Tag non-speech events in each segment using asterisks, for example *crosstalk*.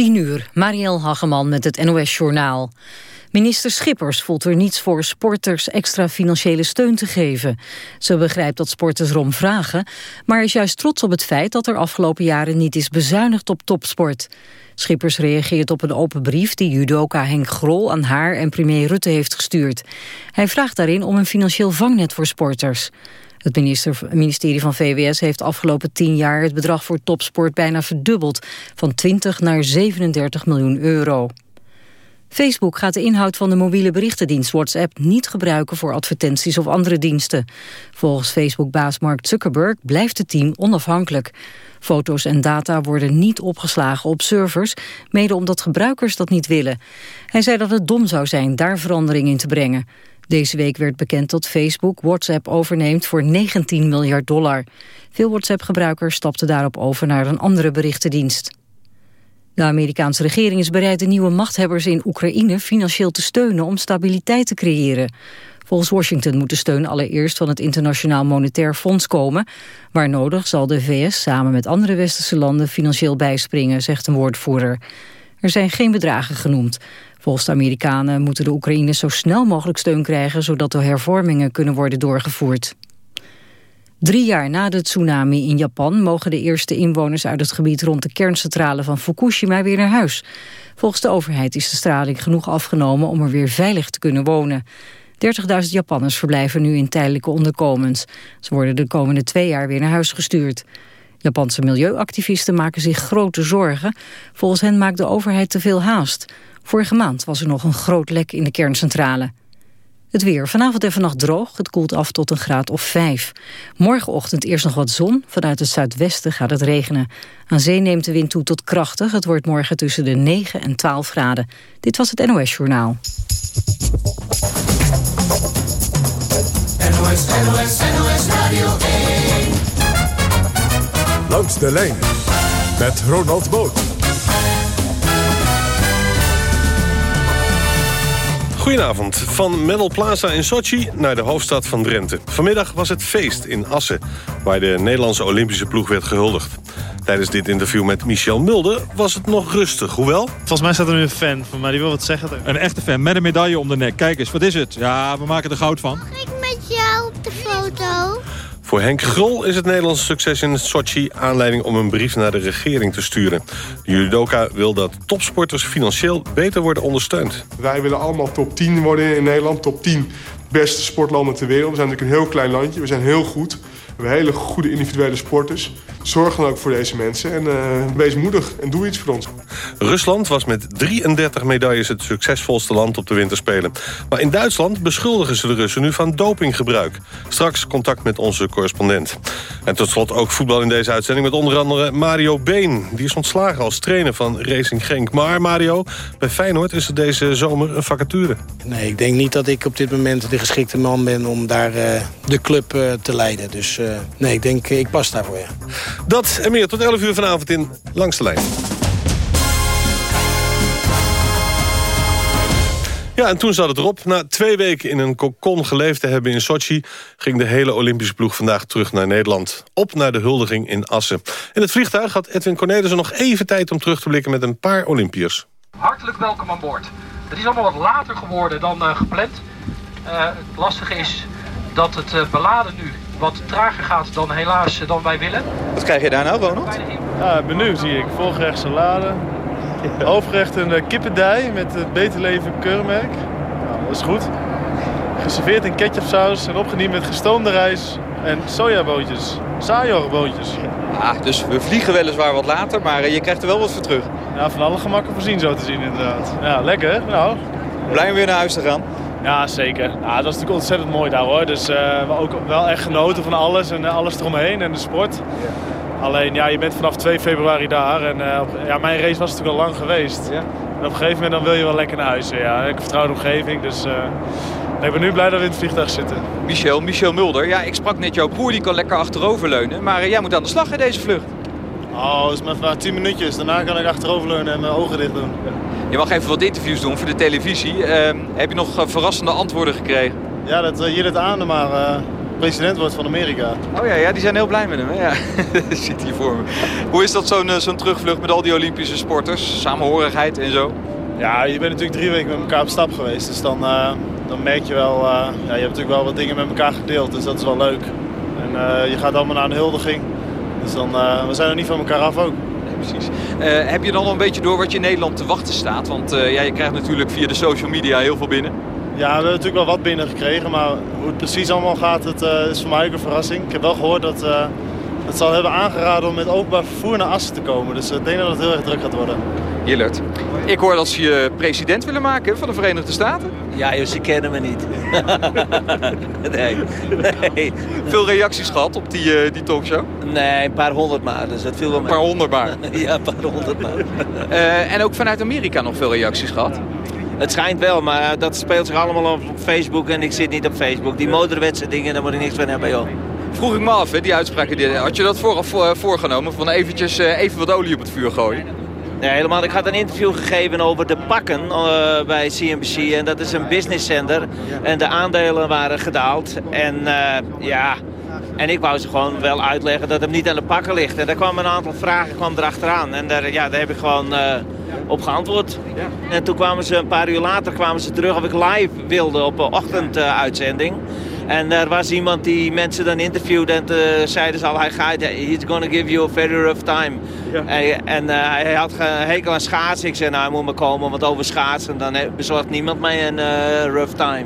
10 uur, Marielle Hageman met het NOS Journaal. Minister Schippers voelt er niets voor sporters extra financiële steun te geven. Ze begrijpt dat sporters erom vragen, maar is juist trots op het feit dat er afgelopen jaren niet is bezuinigd op topsport. Schippers reageert op een open brief die judoka Henk Grol aan haar en premier Rutte heeft gestuurd. Hij vraagt daarin om een financieel vangnet voor sporters. Het ministerie van VWS heeft afgelopen tien jaar het bedrag voor topsport bijna verdubbeld, van 20 naar 37 miljoen euro. Facebook gaat de inhoud van de mobiele berichtendienst WhatsApp niet gebruiken voor advertenties of andere diensten. Volgens Facebook-baas Mark Zuckerberg blijft het team onafhankelijk. Foto's en data worden niet opgeslagen op servers, mede omdat gebruikers dat niet willen. Hij zei dat het dom zou zijn daar verandering in te brengen. Deze week werd bekend dat Facebook WhatsApp overneemt voor 19 miljard dollar. Veel WhatsApp-gebruikers stapten daarop over naar een andere berichtendienst. De Amerikaanse regering is bereid de nieuwe machthebbers in Oekraïne financieel te steunen om stabiliteit te creëren. Volgens Washington moet de steun allereerst van het Internationaal Monetair Fonds komen. Waar nodig zal de VS samen met andere westerse landen financieel bijspringen, zegt een woordvoerder. Er zijn geen bedragen genoemd. Volgens de Amerikanen moeten de Oekraïners zo snel mogelijk steun krijgen... zodat de hervormingen kunnen worden doorgevoerd. Drie jaar na de tsunami in Japan mogen de eerste inwoners uit het gebied rond de kerncentrale van Fukushima weer naar huis. Volgens de overheid is de straling genoeg afgenomen om er weer veilig te kunnen wonen. 30.000 Japanners verblijven nu in tijdelijke onderkomens. Ze worden de komende twee jaar weer naar huis gestuurd. Japanse milieuactivisten maken zich grote zorgen. Volgens hen maakt de overheid te veel haast. Vorige maand was er nog een groot lek in de kerncentrale. Het weer. Vanavond en vannacht droog. Het koelt af tot een graad of 5. Morgenochtend eerst nog wat zon. Vanuit het zuidwesten gaat het regenen. Aan zee neemt de wind toe tot krachtig. Het wordt morgen tussen de 9 en 12 graden. Dit was het NOS Journaal. NOS, NOS, NOS Radio 1. Langs de lijn. Met Ronald Boot. Goedenavond. Van Medal Plaza in Sochi naar de hoofdstad van Drenthe. Vanmiddag was het feest in Assen, waar de Nederlandse Olympische ploeg werd gehuldigd. Tijdens dit interview met Michel Mulder was het nog rustig, hoewel... Volgens mij staat er nu een fan van mij, die wil wat zeggen. Een echte fan, met een medaille om de nek. Kijk eens, wat is het? Ja, we maken er goud van. Mag ik met jou op de foto? Voor Henk Grol is het Nederlandse succes in Sochi aanleiding om een brief naar de regering te sturen. De judoka wil dat topsporters financieel beter worden ondersteund. Wij willen allemaal top 10 worden in Nederland. Top 10 beste sportlanden ter wereld. We zijn natuurlijk een heel klein landje. We zijn heel goed. We hebben hele goede individuele sporters. Zorg dan ook voor deze mensen en uh, wees moedig en doe iets voor ons. Rusland was met 33 medailles het succesvolste land op de winterspelen. Maar in Duitsland beschuldigen ze de Russen nu van dopinggebruik. Straks contact met onze correspondent. En tot slot ook voetbal in deze uitzending met onder andere Mario Been. Die is ontslagen als trainer van Racing Genk. Maar Mario, bij Feyenoord is er deze zomer een vacature. Nee, ik denk niet dat ik op dit moment de geschikte man ben om daar uh, de club uh, te leiden. Dus uh, nee, ik denk ik pas daarvoor, ja. Dat en meer tot 11 uur vanavond in Langs de Lijn. Ja, en toen zat het erop. Na twee weken in een kokon geleefd te hebben in Sochi... ging de hele Olympische ploeg vandaag terug naar Nederland. Op naar de huldiging in Assen. In het vliegtuig had Edwin Cornelissen nog even tijd om terug te blikken... met een paar Olympiërs. Hartelijk welkom aan boord. Het is allemaal wat later geworden dan uh, gepland. Uh, het lastige is dat het uh, beladen nu wat trager gaat dan helaas dan wij willen. Wat krijg je daar nou, Ronald? Ja, menu zie ik. Voorgerecht salade. Hoofdgerecht een uh, kippendij met het Beter Leven keurmerk. Nou, dat is goed. Geserveerd in ketchupsaus en opgediend met gestoomde rijst en sojabootjes. Sajorbootjes. Ah, dus we vliegen weliswaar wat later, maar uh, je krijgt er wel wat voor terug. Ja, van alle gemakken voorzien zo te zien inderdaad. Ja, lekker. Nou. Blij om weer naar huis te gaan. Ja, zeker. Nou, dat is natuurlijk ontzettend mooi daar hoor. Dus uh, we ook wel echt genoten van alles en uh, alles eromheen en de sport. Yeah. Alleen ja, je bent vanaf 2 februari daar en uh, op, ja, mijn race was natuurlijk al lang geweest. Yeah. En op een gegeven moment dan wil je wel lekker naar huis. Ja. Ik heb een vertrouwde omgeving, dus ik ben nu blij dat we in het vliegtuig zitten. Michel, Michel Mulder. Ja, ik sprak net jouw broer, die kan lekker achteroverleunen. Maar jij moet aan de slag in deze vlucht. Oh, dat is maar, maar 10 minuutjes. Daarna kan ik achteroverleunen en mijn ogen dicht doen. Je mag even wat interviews doen voor de televisie. Uh, heb je nog uh, verrassende antwoorden gekregen? Ja, dat, uh, hier het aan, maar uh, president wordt van Amerika. Oh ja, ja die zijn heel blij met hem. Hè? Ja. *laughs* Zit hier voor me. Hoe is dat zo'n zo'n terugvlucht met al die Olympische sporters? Samenhorigheid en zo? Ja, je bent natuurlijk drie weken met elkaar op stap geweest. Dus dan, uh, dan merk je wel, uh, ja, je hebt natuurlijk wel wat dingen met elkaar gedeeld. Dus dat is wel leuk. En uh, je gaat allemaal naar een huldiging. Dus dan, we zijn er niet van elkaar af ook. Precies. heb je dan al een beetje door wat je in Nederland te wachten staat? Want ja, je krijgt natuurlijk via de social media heel veel binnen. Ja, we hebben natuurlijk wel wat binnengekregen. Maar hoe het precies allemaal gaat, het, is voor mij ook een verrassing. Ik heb wel gehoord dat het zal hebben aangeraden om met openbaar vervoer naar Assen te komen. Dus ik denk dat het heel erg druk gaat worden. Jillert, ik hoor dat ze je president willen maken van de Verenigde Staten. Ja, joh, ze kennen me niet. *laughs* nee. nee. Veel reacties gehad op die, uh, die talkshow? Nee, een paar honderd maar. Dus dat viel wel een paar honderd maar? *laughs* ja, een paar honderd maar. uh, en ook vanuit Amerika nog veel reacties gehad? Het schijnt wel, maar dat speelt zich allemaal op Facebook en ik zit niet op Facebook. Die motorwetse dingen, daar moet ik niks van hebben, joh. Vroeg ik me af, hè, die uitspraken. Had je dat vooraf voorgenomen? Van eventjes even wat olie op het vuur gooien? Nee, helemaal. Ik had een interview gegeven over de pakken uh, bij CNBC. En dat is een business center. En de aandelen waren gedaald. En uh, ja... En ik wou ze gewoon wel uitleggen dat het niet aan de pakken ligt. En daar kwamen een aantal vragen kwam erachteraan. En daar, ja, daar heb ik gewoon uh, op geantwoord. En toen kwamen ze een paar uur later kwamen ze terug of ik live wilde op een ochtenduitzending. En er was iemand die mensen dan interviewde en uh, zeiden ze al, hij gaat, he's gonna give you a very rough time. Ja. En, en uh, hij had hekel aan schaatsen. Ik zei, nou hij moet maar komen, want over schaatsen dan bezorgt niemand mij een uh, rough time.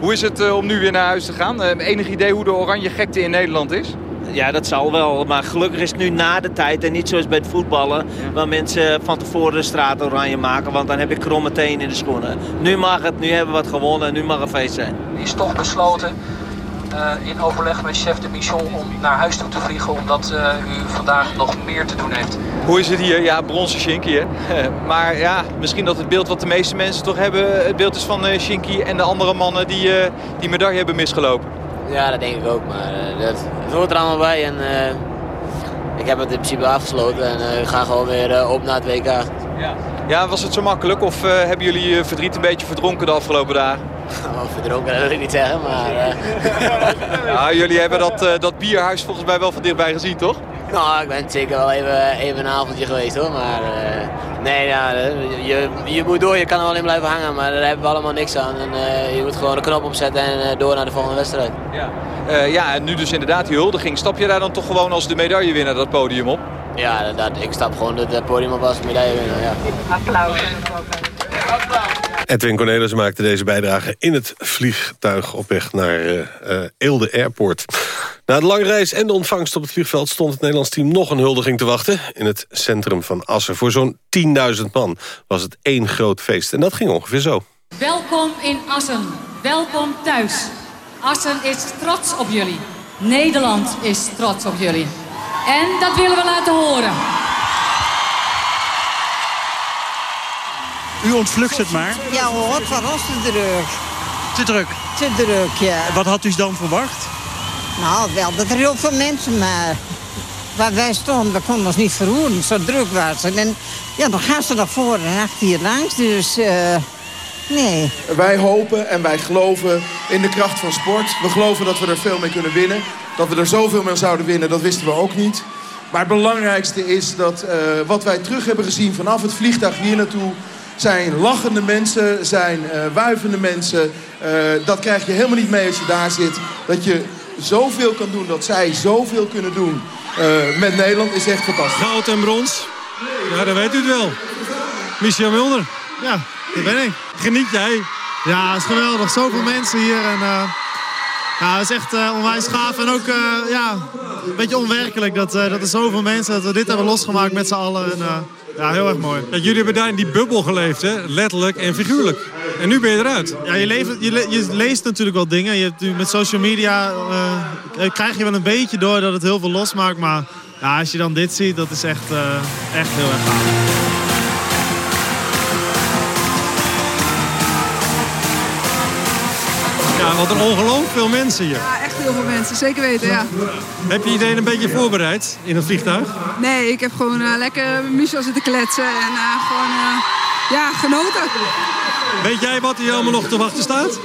Hoe is het om nu weer naar huis te gaan? enig idee hoe de oranje gekte in Nederland is? Ja, dat zal wel. Maar gelukkig is het nu na de tijd en niet zoals bij het voetballen... waar mensen van tevoren de straat oranje maken, want dan heb ik kromme tenen in de schoenen. Nu mag het, nu hebben we wat gewonnen en nu mag het feest zijn. Die is toch besloten in overleg met chef de mission om naar huis toe te vliegen, omdat uh, u vandaag nog meer te doen heeft. Hoe is het hier? Ja, bronzen Shinky, hè? *laughs* maar ja, misschien dat het beeld wat de meeste mensen toch hebben, het beeld is van uh, Shinky en de andere mannen die die medaille hebben misgelopen. Ja, dat denk ik ook, maar dat, het hoort er allemaal bij en ik heb het in principe afgesloten en we gaan gewoon weer op naar het WK. Ja. ja, was het zo makkelijk of hebben jullie verdriet een beetje verdronken de afgelopen dagen? *laughs* Oh, verdronken, dat wil ik niet zeggen, maar... Uh... ja, jullie hebben dat, uh, dat bierhuis volgens mij wel van dichtbij gezien, toch? Nou, ik ben zeker wel even, even een avondje geweest, hoor. Maar uh, nee, ja, je, je moet door, je kan er wel in blijven hangen, maar daar hebben we allemaal niks aan. En, je moet gewoon de knop opzetten en door naar de volgende wedstrijd. Ja. ja, en nu dus inderdaad die huldiging. Stap je daar dan toch gewoon als de medaillewinnaar dat podium op? Ja, dat, ik stap gewoon het podium op als medaillewinnaar, ja. Applaus. Edwin Cornelis maakte deze bijdrage in het vliegtuig op weg naar uh, Eelde Airport. Na de lange reis en de ontvangst op het vliegveld stond het Nederlands team nog een huldiging te wachten. In het centrum van Assen. Voor zo'n 10.000 man was het één groot feest. En dat ging ongeveer zo. Welkom in Assen. Welkom thuis. Assen is trots op jullie. Nederland is trots op jullie. En dat willen we laten horen. U ontvlucht het maar. Ja hoor, het was te druk. Te druk? Te druk, ja. Wat had u dan verwacht? Nou, wel dat er heel veel mensen, maar waar wij stonden, we konden ons niet verroeren. Zo druk was het. En ja, dan gaan ze naar voren en achter hier langs, dus... Uh, Nee. Wij hopen en wij geloven in de kracht van sport. We geloven dat we er veel mee kunnen winnen. Dat we er zoveel mee zouden winnen, dat wisten we ook niet. Maar het belangrijkste is dat uh, wat wij terug hebben gezien vanaf het vliegtuig hier naartoe zijn lachende mensen, zijn uh, wuivende mensen. Uh, dat krijg je helemaal niet mee als je daar zit. Dat je zoveel kan doen, dat zij zoveel kunnen doen uh, met Nederland is echt fantastisch. Goud en brons, ja, dan weet u het wel. Michel Mulder. Ja, hier ben ik. Geniet jij? Ja, het is geweldig. Zoveel mensen hier en... Ja, het is echt uh, onwijs gaaf en ook uh, ja, een beetje onwerkelijk dat, uh, dat er zoveel mensen dat we dit hebben losgemaakt met z'n allen. En, ja, heel erg mooi. Ja, jullie hebben daar in die bubbel geleefd, hè? letterlijk en figuurlijk. En nu ben je eruit. Ja, je, leeft, je, le je leest natuurlijk wel dingen. Je hebt, met social media krijg je wel een beetje door dat het heel veel losmaakt. Maar ja, als je dan dit ziet, dat is echt, echt heel erg gaaf. Ja, wat een ongelooflijk veel mensen hier. Heel veel mensen. Zeker weten, ja. Heb je iedereen een beetje voorbereid in het vliegtuig? Nee, ik heb gewoon uh, lekker Michel zitten kletsen en uh, gewoon uh, ja, genoten. Weet jij wat hier allemaal nog te wachten staat?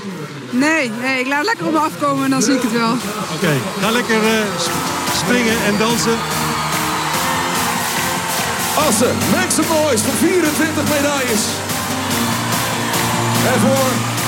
Nee, nee, ik laat lekker op me afkomen en dan zie ik het wel. Oké, ga lekker uh, springen en dansen. Assen, make some noise voor 24 medailles. En voor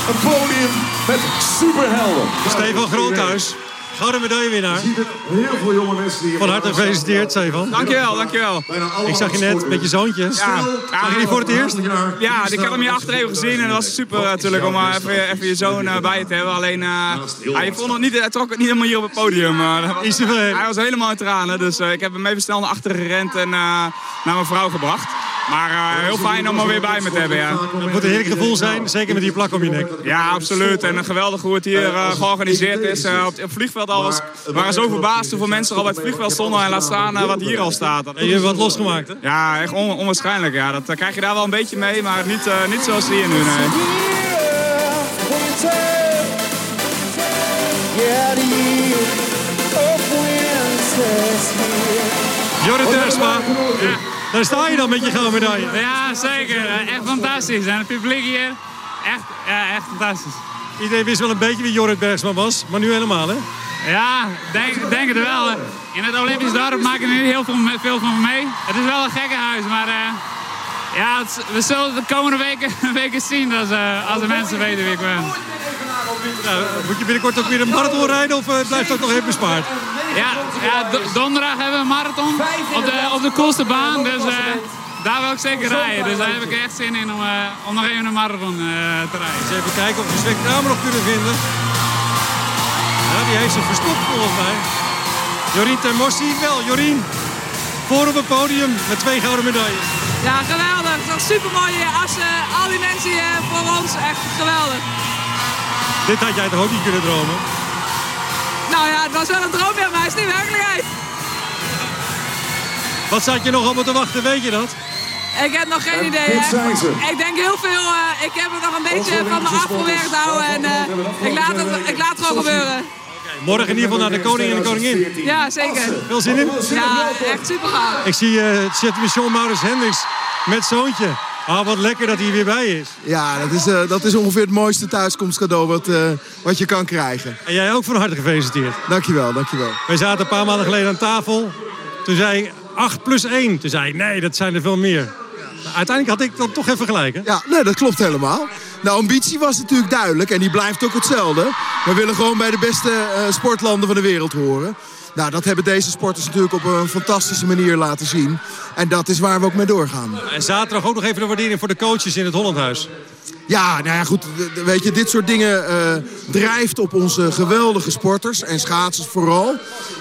een podium met superhelden. Stefan Groothuis. Gouden medaillewinnaar. Heel veel jonge mensen die Van harte gefeliciteerd, Stefan. Dankjewel, dankjewel. Ik zag je net met je zoontje. Ja. Zag je die voor het eerst? Ja, ik had hem hier achter even gezien en dat was super natuurlijk om uh, even, even, je zoon uh, bij je te hebben. Alleen, uh, hij, vond het niet, hij trok het niet helemaal hier op het podium. Was, hij was helemaal in tranen, dus ik heb hem even snel naar achteren gerend en naar mijn vrouw gebracht. Maar uh, heel fijn om er weer bij me te hebben, ja. Het moet een heerlijk gevoel zijn, zeker met die plak om je nek. Ja, absoluut. En geweldig hoe het hier uh, georganiseerd is. Uh, op het vliegveld al was, waren zo verbaasd hoeveel mensen er al bij het vliegveld stonden. En laat staan wat hier al staat. En je hebt wat losgemaakt, hè? Ja, echt on onwaarschijnlijk. Ja. Dat krijg je daar wel een beetje mee, maar niet, niet zoals hier nu, nee. Jorrit Tersma. Ja. Daar sta je dan met je gouden medaille. Ja, zeker. Echt fantastisch. En het publiek hier, echt, ja, echt fantastisch. Iedereen wist wel een beetje wie Jorrit Bergsma was, maar nu helemaal, hè? Ja, denk, denk het wel. In het Olympisch dorp maken er niet heel veel, veel van mee. Het is wel een gekke huis, maar uh, ja, het, we zullen de komende weken, *laughs* weken zien als, uh, als de mensen weten wie ik ben. Nou, moet je binnenkort ook weer een marathon rijden of uh, blijft dat nog even bespaard? Ja, ja donderdag hebben we een marathon op de, op de coolste baan. Dus uh, daar wil ik zeker rijden. Dus daar heb ik echt zin in om, uh, om nog even een marathon uh, te rijden. Dus even kijken of we Sven Kramer nog kunnen vinden. Ja, die heeft ze verstopt volgens mij. Jorien Termossi, wel Jorien. Voor op het podium met twee gouden medailles. Ja, geweldig. Het was super mooi assen. Al die mensen hier voor ons, echt geweldig. Dit had jij toch ook niet kunnen dromen? Nou ja, het was wel een droom, maar het is niet werkelijkheid. Wat zat je nog allemaal te wachten, weet je dat? Ik heb nog geen idee. Ik denk heel veel. Uh, ik heb het nog een beetje van me afgewerkt houden. En uh, ik, laat het, ik laat het gewoon gebeuren. Okay, morgen in ieder geval naar de koning en de koningin. Ja, zeker. Veel zin in? Ja, echt super gaaf. Ik zie uh, zit Michel Maurits Hendricks met zoontje. Ah, wat lekker dat hij weer bij is. Ja, dat is, uh, dat is ongeveer het mooiste thuiskomstcadeau wat, uh, wat je kan krijgen. En jij ook van harte gefeliciteerd. Dankjewel, dankjewel. Wij zaten een paar maanden geleden aan tafel. Toen zei 8 plus 1. Toen zei nee, dat zijn er veel meer. Uiteindelijk had ik dan toch even gelijk, hè? Ja, nee, dat klopt helemaal. De ambitie was natuurlijk duidelijk en die blijft ook hetzelfde. We willen gewoon bij de beste uh, sportlanden van de wereld horen. Nou, dat hebben deze sporters natuurlijk op een fantastische manier laten zien. En dat is waar we ook mee doorgaan. En zaterdag ook nog even de waardering voor de coaches in het Hollandhuis. Ja, nou ja, goed. Weet je, dit soort dingen uh, drijft op onze geweldige sporters. En schaatsers vooral.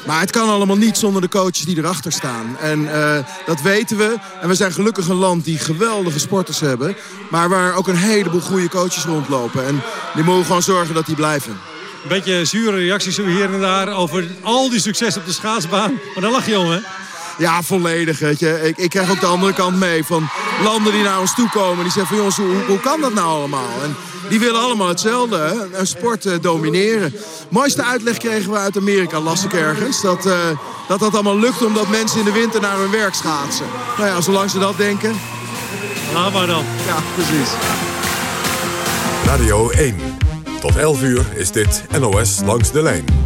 Maar het kan allemaal niet zonder de coaches die erachter staan. En uh, dat weten we. En we zijn gelukkig een land die geweldige sporters hebben. Maar waar ook een heleboel goede coaches rondlopen. En die mogen gewoon zorgen dat die blijven. Een beetje zure reacties hier en daar over al die succes op de schaatsbaan. Maar daar lach je om, hè? Ja, volledig. Weet je. Ik, ik krijg ook de andere kant mee van landen die naar ons toe komen. Die zeggen van jongens, hoe, hoe kan dat nou allemaal? En die willen allemaal hetzelfde, hè? een sport uh, domineren. Mooiste uitleg kregen we uit Amerika, las ik ergens. Dat, uh, dat dat allemaal lukt omdat mensen in de winter naar hun werk schaatsen. Nou ja, zolang ze dat denken. Laat maar dan. Ja, precies. Radio 1. Tot 11 uur is dit NOS Langs de Lijn.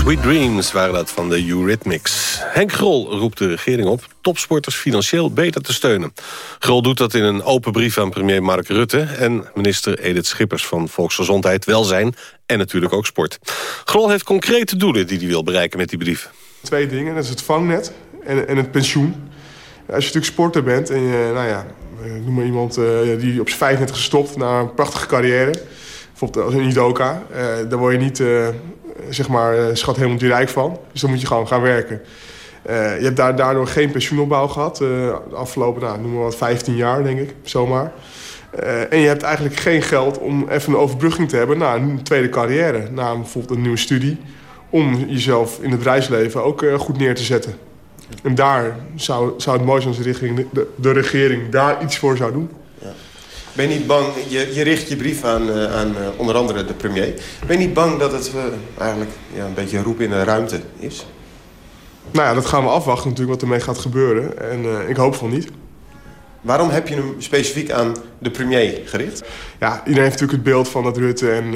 Sweet Dreams waren dat van de Eurythmics. Henk Grol roept de regering op topsporters financieel beter te steunen. Grol doet dat in een open brief aan premier Mark Rutte... en minister Edith Schippers van Volksgezondheid, Welzijn en natuurlijk ook sport. Grol heeft concrete doelen die hij wil bereiken met die brief. Twee dingen, dat is het vangnet en, en het pensioen. Als je natuurlijk sporter bent en je, nou ja, noem maar iemand uh, die op zijn 35 gestopt... na een prachtige carrière, bijvoorbeeld als een judoka... Uh, dan word je niet... Uh, zeg maar, schat helemaal niet rijk van. Dus dan moet je gewoon gaan werken. Je hebt daar, daardoor geen pensioenopbouw gehad. De afgelopen, nou, noem maar wat, 15 jaar, denk ik, zomaar. En je hebt eigenlijk geen geld om even een overbrugging te hebben... naar een tweede carrière, naar bijvoorbeeld een nieuwe studie... om jezelf in het bedrijfsleven ook goed neer te zetten. En daar zou, zou het mooi zijn als de, de regering daar iets voor zou doen. Ben je niet bang, je, je richt je brief aan, uh, aan uh, onder andere de premier. Ben je niet bang dat het uh, eigenlijk ja, een beetje roep in de ruimte is? Nou ja, dat gaan we afwachten natuurlijk wat ermee gaat gebeuren. En ik hoop van niet. Waarom heb je hem specifiek aan de premier gericht? Ja, iedereen heeft natuurlijk het beeld van dat Rutte en,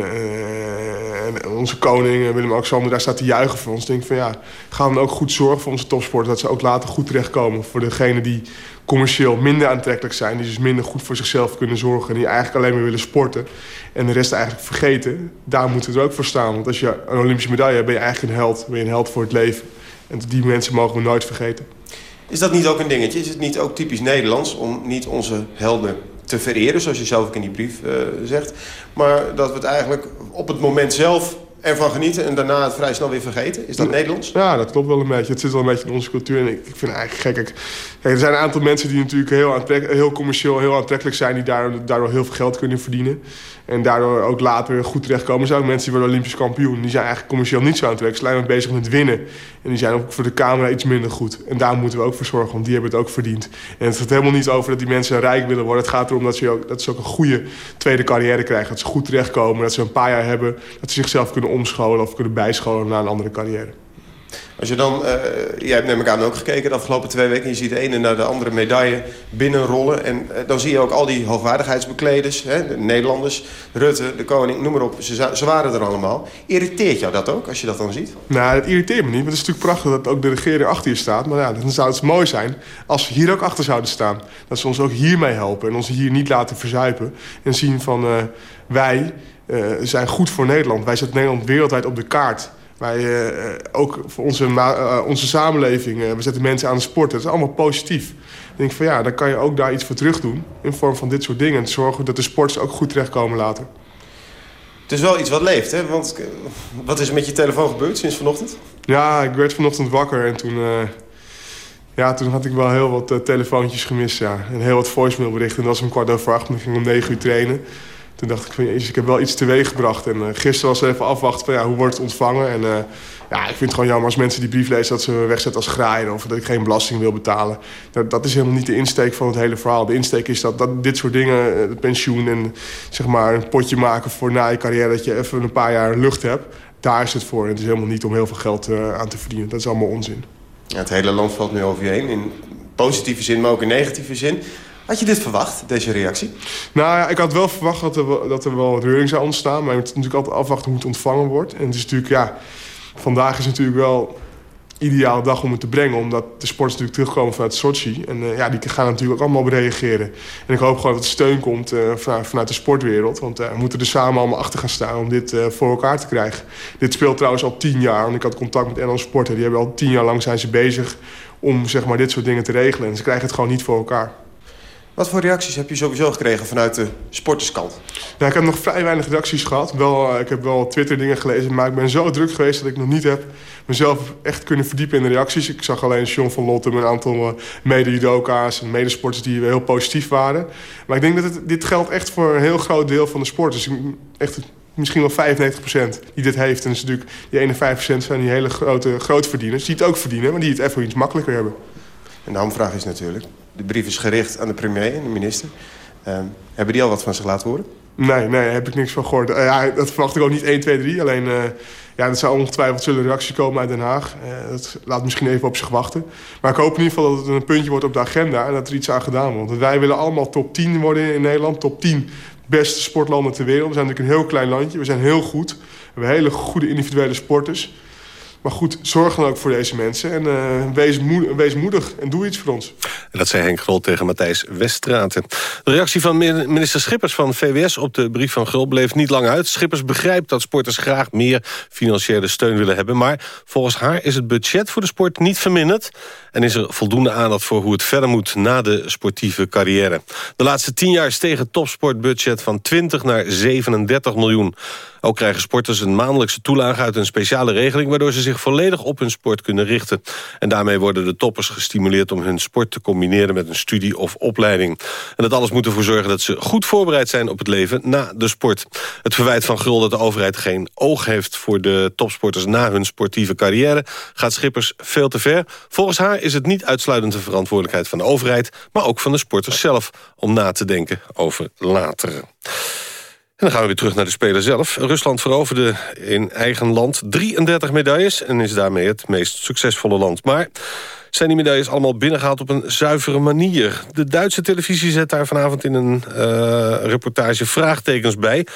en onze koning Willem-Alexander... daar staat te juichen voor ons. Ik denk van ja, gaan we ook goed zorgen voor onze topsport... dat ze ook later goed terechtkomen voor degenen die commercieel minder aantrekkelijk zijn... die dus minder goed voor zichzelf kunnen zorgen... en die eigenlijk alleen maar willen sporten... en de rest eigenlijk vergeten. Daar moeten we er ook voor staan. Want als je een Olympische medaille hebt, ben je eigenlijk een held. Ben je een held voor het leven. En die mensen mogen we nooit vergeten. Is dat niet ook een dingetje? Is het niet ook typisch Nederlands om niet onze helden te vereren... zoals je zelf ook in die brief uh, zegt... maar dat we het eigenlijk op het moment zelf ervan genieten... en daarna het vrij snel weer vergeten? Is dat Nederlands? Ja, dat klopt wel een beetje. Het zit wel een beetje in onze cultuur. En ik, ik vind het eigenlijk gek. Kijk, er zijn een aantal mensen die natuurlijk heel, heel commercieel... heel aantrekkelijk zijn, die daardoor, daardoor heel veel geld kunnen verdienen. En daardoor ook later goed terechtkomen. Er zijn ook mensen die worden Olympisch kampioen. Die zijn eigenlijk commercieel niet zo aantrekkelijk. Ze zijn maar bezig met winnen. En die zijn ook voor de camera iets minder goed. En daar moeten we ook voor zorgen, want die hebben het ook verdiend. En het gaat helemaal niet over dat die mensen rijk willen worden. Het gaat erom dat ze ook, dat ze ook een goede tweede carrière krijgen. Dat ze goed terechtkomen, dat ze een paar jaar hebben... dat ze zichzelf kunnen omscholen of kunnen bijscholen naar een andere carrière. Als je dan, uh, jij hebt neem ik aan ook gekeken de afgelopen twee weken... je ziet de ene naar de andere medaille binnenrollen... en uh, dan zie je ook al die hoogwaardigheidsbekleders, hè, de Nederlanders... Rutte, de koning, noem maar op, ze, ze waren er allemaal. Irriteert jou dat ook, als je dat dan ziet? Nou, dat irriteert me niet, want het is natuurlijk prachtig... dat ook de regering achter je staat. Maar ja, dan zou het mooi zijn als we hier ook achter zouden staan. Dat ze ons ook hiermee helpen en ons hier niet laten verzuipen. En zien van, uh, wij zijn goed voor Nederland. Wij zetten Nederland wereldwijd op de kaart... Wij, uh, ook voor onze, onze samenleving, we zetten mensen aan de sport. Dat is allemaal positief. Ik denk van ja, dan kan je ook daar iets voor terug doen. In vorm van dit soort dingen. En zorgen dat de sporters ook goed terechtkomen later. Het is wel iets wat leeft, hè? Want wat is er met je telefoon gebeurd sinds vanochtend? Ja, ik werd vanochtend wakker en toen... ja, toen had ik wel heel wat telefoontjes gemist, ja. En heel wat voicemailberichten. En dat was om kwart over acht, en ik ging om negen uur trainen. Toen dacht ik ik heb wel iets teweeg gebracht. En uh, gisteren was even afwachten van, ja, hoe wordt het ontvangen. En uh, ja, ik vind het gewoon jammer als mensen die brief lezen... dat ze me wegzetten als graaien of dat ik geen belasting wil betalen. Dat, dat is helemaal niet de insteek van het hele verhaal. De insteek is dat, dat dit soort dingen, het pensioen en zeg maar een potje maken voor na je carrière... dat je even een paar jaar lucht hebt, daar is het voor. En het is helemaal niet om heel veel geld aan te verdienen. Dat is allemaal onzin. Ja, het hele land valt nu over je heen, in positieve zin, maar ook in negatieve zin... Had je dit verwacht, deze reactie? Nou ja, ik had wel verwacht dat er, dat er wel wat reuring zou ontstaan. Maar je moet natuurlijk altijd afwachten hoe het ontvangen wordt. En het is natuurlijk, ja... Vandaag is natuurlijk wel ideale dag om het te brengen. Omdat de sporters natuurlijk terugkomen vanuit Sochi. En uh, ja, die gaan natuurlijk ook allemaal op reageren. En ik hoop gewoon dat er steun komt uh, vanuit, de sportwereld. Want uh, we moeten er samen allemaal achter gaan staan om dit voor elkaar te krijgen. Dit speelt trouwens al tien jaar. Want ik had contact met NL Sporten. Die hebben al tien jaar lang zijn ze bezig om zeg maar, dit soort dingen te regelen. En ze krijgen het gewoon niet voor elkaar. Wat voor reacties heb je sowieso gekregen vanuit de sporterskant? Ja, ik heb nog vrij weinig reacties gehad. Wel, ik heb wel Twitter dingen gelezen, maar ik ben zo druk geweest... dat ik nog niet heb mezelf echt kunnen verdiepen in de reacties. Ik zag alleen John van Lotte met een aantal mede-judoka's en medesporters... die heel positief waren. Maar ik denk dat het, dit geldt echt voor een heel groot deel van de sporters. Echt misschien wel 95% die dit heeft. En dus natuurlijk die 51% zijn die hele grote grootverdieners... die het ook verdienen, maar die het even iets makkelijker hebben. En de hamvraag is natuurlijk de brief is gericht aan de premier en de minister. Uh, hebben die al wat van zich laten horen? Nee, nee, heb ik niks van gehoord. Uh, ja, dat verwacht ik ook niet 1, 2, 3. Alleen, uh, ja, er zou ongetwijfeld zullen reacties komen uit Den Haag. Uh, dat laat misschien even op zich wachten. Maar ik hoop in ieder geval dat het een puntje wordt op de agenda... en dat er iets aan gedaan wordt. Want wij willen allemaal top 10 worden in Nederland. Top 10 beste sportlanden ter wereld. We zijn natuurlijk een heel klein landje. We zijn heel goed. We hebben hele goede individuele sporters. Maar goed, zorg dan ook voor deze mensen. En uh, wees, moe wees, moedig en doe iets voor ons. En dat zei Henk Grol tegen Matthijs Weststraten. De reactie van minister Schippers van VWS op de brief van Grol bleef niet lang uit. Schippers begrijpt dat sporters graag meer financiële steun willen hebben. Maar volgens haar is het budget voor de sport niet verminderd. En is er voldoende aandacht voor hoe het verder moet na de sportieve carrière. De laatste tien jaar steeg het topsportbudget van 20 naar 37 miljoen. Ook krijgen sporters een maandelijkse toelage uit een speciale regeling... waardoor ze zich volledig op hun sport kunnen richten. En daarmee worden de toppers gestimuleerd om hun sport te combineren... met een studie of opleiding. En dat alles moet ervoor zorgen dat ze goed voorbereid zijn op het leven na de sport. Het verwijt van Grul dat de overheid geen oog heeft... voor de topsporters na hun sportieve carrière... gaat Schippers veel te ver. Volgens haar is het niet uitsluitend de verantwoordelijkheid van de overheid... maar ook van de sporters zelf om na te denken over later. En dan gaan we weer terug naar de Spelen zelf. Rusland veroverde in eigen land 33 medailles... en is daarmee het meest succesvolle land. Maar zijn die medailles allemaal binnengehaald op een zuivere manier? De Duitse televisie zet daar vanavond in een uh, reportage vraagtekens bij.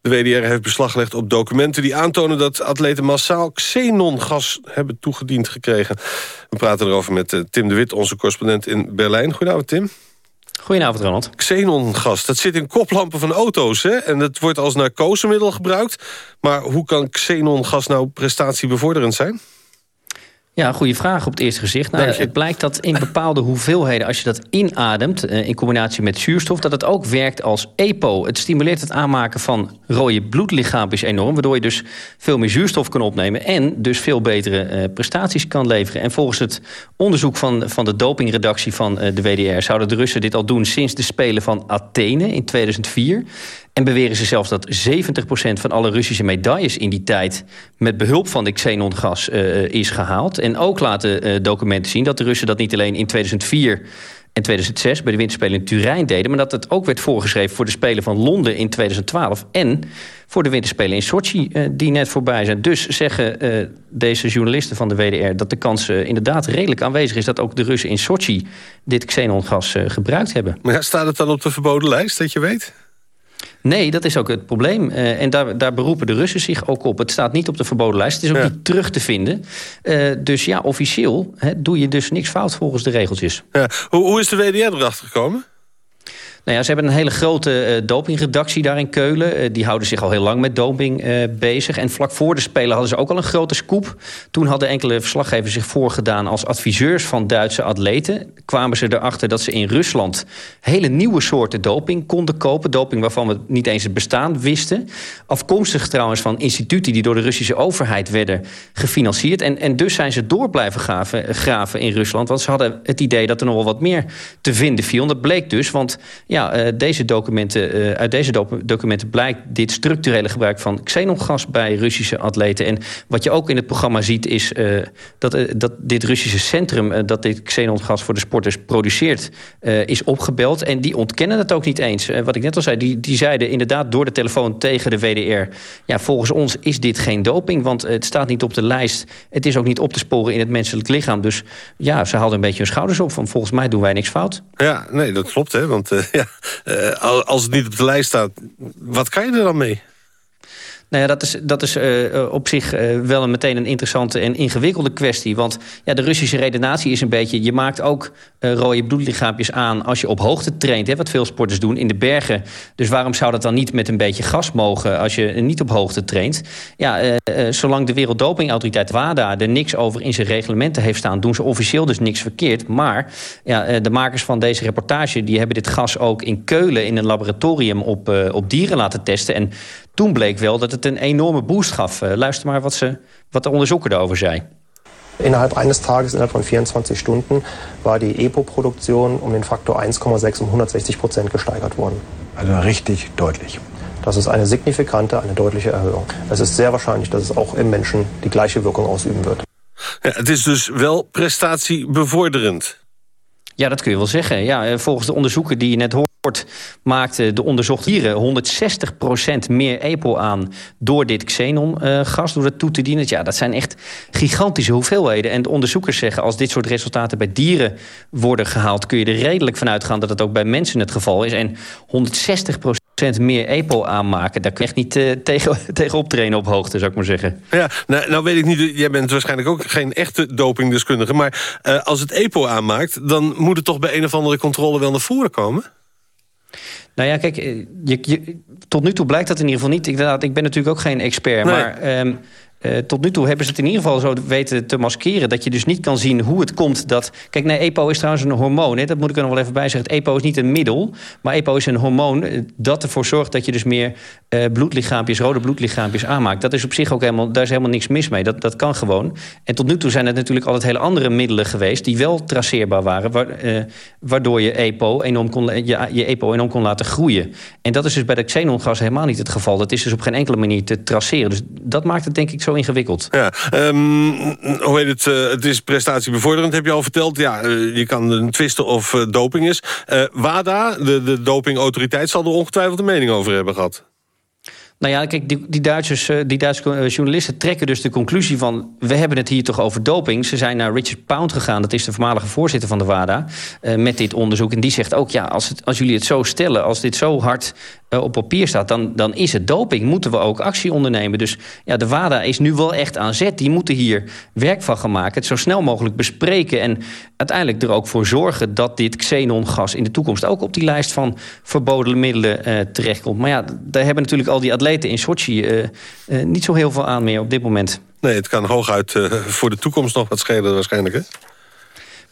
De WDR heeft beslag gelegd op documenten die aantonen... dat atleten massaal xenongas hebben toegediend gekregen. We praten erover met uh, Tim de Wit, onze correspondent in Berlijn. Goedenavond, Tim. Goedenavond, Ronald. Xenongas, dat zit in koplampen van auto's, hè? En dat wordt als narcosemiddel gebruikt. Maar hoe kan xenongas nou prestatiebevorderend zijn? Ja, goede vraag op het eerste gezicht. Nou, het blijkt dat in bepaalde hoeveelheden, als je dat inademt... Eh, in combinatie met zuurstof, dat het ook werkt als EPO. Het stimuleert het aanmaken van rode bloedlichaampjes enorm... waardoor je dus veel meer zuurstof kan opnemen... en dus veel betere eh, prestaties kan leveren. En volgens het onderzoek van, van de dopingredactie van uh, de WDR... zouden de Russen dit al doen sinds de Spelen van Athene in 2004... En beweren ze zelfs dat 70% van alle Russische medailles in die tijd... met behulp van de xenongas uh, is gehaald. En ook laten uh, documenten zien dat de Russen dat niet alleen in 2004 en 2006 bij de winterspelen in Turijn deden... maar dat het ook werd voorgeschreven voor de Spelen van Londen in 2012... en voor de winterspelen in Sochi uh, die net voorbij zijn. Dus zeggen deze journalisten van de WDR dat de kans inderdaad redelijk aanwezig is... dat ook de Russen in Sochi dit xenongas gebruikt hebben. Maar staat het dan op de verboden lijst, dat je weet? Nee, dat is ook het probleem. Uh, en daar, daar beroepen de Russen zich ook op. Het staat niet op de verboden lijst. Het is ook ja. niet terug te vinden. Uh, dus ja, officieel hè, doe je dus niks fout volgens de regeltjes. Ja. Hoe, hoe is de WDR erachter gekomen? Nou ja, ze hebben een hele grote uh, dopingredactie daar in Keulen. Uh, die houden zich al heel lang met doping uh, bezig. En vlak voor de Spelen hadden ze ook al een grote scoop. Toen hadden enkele verslaggevers zich voorgedaan als adviseurs van Duitse atleten. Kwamen ze erachter dat ze in Rusland hele nieuwe soorten doping konden kopen. Doping waarvan we niet eens het bestaan wisten. Afkomstig trouwens van instituten die door de Russische overheid werden gefinancierd. En, en dus zijn ze door blijven graven, graven in Rusland. Want ze hadden het idee dat er nog wel wat meer te vinden viel. En dat bleek dus, want ja, uh, deze documenten, uh, uit deze do documenten blijkt dit structurele gebruik van xenongas bij Russische atleten. En wat je ook in het programma ziet is uh, dat, dat dit Russische centrum dat dit xenongas voor de sporters produceert, is opgebeld. En die ontkennen het ook niet eens. wat ik net al zei, die, die zeiden inderdaad door de telefoon tegen de WDR. Ja, volgens ons is dit geen doping, want het staat niet op de lijst. Het is ook niet op te sporen in het menselijk lichaam. Dus ja, ze haalden een beetje hun schouders op van volgens mij doen wij niks fout. Ja, nee, dat klopt hè, want ja, *laughs* uh, als het niet op de lijst staat, wat kan je er dan mee? Nou ja, dat is, dat is uh, op zich uh, wel een, meteen een interessante en ingewikkelde kwestie. Want ja, de Russische redenatie is een beetje... je maakt ook uh, rode bloedlichaampjes aan als je op hoogte traint. Hè, wat veel sporters doen in de bergen. Dus waarom zou dat dan niet met een beetje gas mogen... als je niet op hoogte traint? Ja, zolang de Werelddopingautoriteit WADA er niks over in zijn reglementen heeft staan... doen ze officieel dus niks verkeerd. Maar ja, de makers van deze reportage... die hebben dit gas ook in Keulen in een laboratorium op, op dieren laten testen. En toen bleek wel dat het een enorme boost gaf. Uh, luister maar wat, ze, wat de onderzoeker daarover zei. Innerhalb eines Tages, innerhalb von 24 Stunden, war die EPO-Produktion um den Faktor 1,6 um 160 Prozent gesteigert worden. Also richtig deutlich. Das ist eine signifikante, eine deutliche Erhöhung. Es ist sehr wahrscheinlich, dass es auch im Menschen die gleiche Wirkung ausüben wird. Ja, het is dus wel prestatiebevorderend. Ja, dat kun je wel zeggen. Ja, eh, volgens de onderzoeken die je net hoort... maakte de onderzochte dieren 160% meer EPO aan... door dit xenongas, door het toe te dienen. Ja, dat zijn echt gigantische hoeveelheden. En de onderzoekers zeggen... als dit soort resultaten bij dieren worden gehaald... kun je er redelijk van uitgaan dat het ook bij mensen het geval is. En 160% 20% meer EPO aanmaken... daar kun je echt niet uh, tegen, *laughs* tegen optrainen op hoogte, zou ik maar zeggen. Ja, nou, nou weet ik niet, jij bent waarschijnlijk ook geen echte dopingdeskundige... maar uh, als het EPO aanmaakt, dan moet het toch bij een of andere controle wel naar voren komen? Nou ja, kijk, je, je, tot nu toe blijkt dat in ieder geval niet. Ik, ik ben natuurlijk ook geen expert, nee. maar... Um, uh, tot nu toe hebben ze het in ieder geval zo weten te maskeren... dat je dus niet kan zien hoe het komt dat... Kijk, nee, EPO is trouwens een hormoon, hè, dat moet ik er nog wel even bij zeggen. EPO is niet een middel, maar EPO is een hormoon... dat ervoor zorgt dat je dus meer uh, bloedlichaampjes, rode bloedlichaampjes aanmaakt. Dat is op zich ook helemaal, daar is helemaal niks mis mee. Dat, dat kan gewoon. En tot nu toe zijn het natuurlijk altijd hele andere middelen geweest... die wel traceerbaar waren, wa waardoor je EPO, enorm kon, je, je EPO enorm kon laten groeien. En dat is dus bij de xenongas helemaal niet het geval. Dat is dus op geen enkele manier te traceren. Dus dat maakt het denk ik zo ingewikkeld. Ja, um, hoe heet het? Uh, het is prestatiebevorderend, heb je al verteld. Ja, uh, je kan twisten of uh, doping is. WADA, de, de dopingautoriteit, zal er ongetwijfeld een mening over hebben gehad. Nou ja, kijk, die, die, Duitsers, die Duitse journalisten trekken dus de conclusie van... we hebben het hier toch over doping. Ze zijn naar Richard Pound gegaan, dat is de voormalige voorzitter van de WADA... Uh, met dit onderzoek. En die zegt ook, ja, als, het, als jullie het zo stellen... als dit zo hard op papier staat, dan, dan is het doping. Moeten we ook actie ondernemen. Dus ja, de WADA is nu wel echt aan zet. Die moeten hier werk van gaan maken. Het zo snel mogelijk bespreken. En uiteindelijk er ook voor zorgen dat dit xenongas... in de toekomst ook op die lijst van verboden middelen terechtkomt. Maar ja, daar hebben natuurlijk al die atleten in Sochi uh, uh, niet zo heel veel aan meer op dit moment. Nee, het kan hooguit uh, voor de toekomst nog wat schelen waarschijnlijk, hè?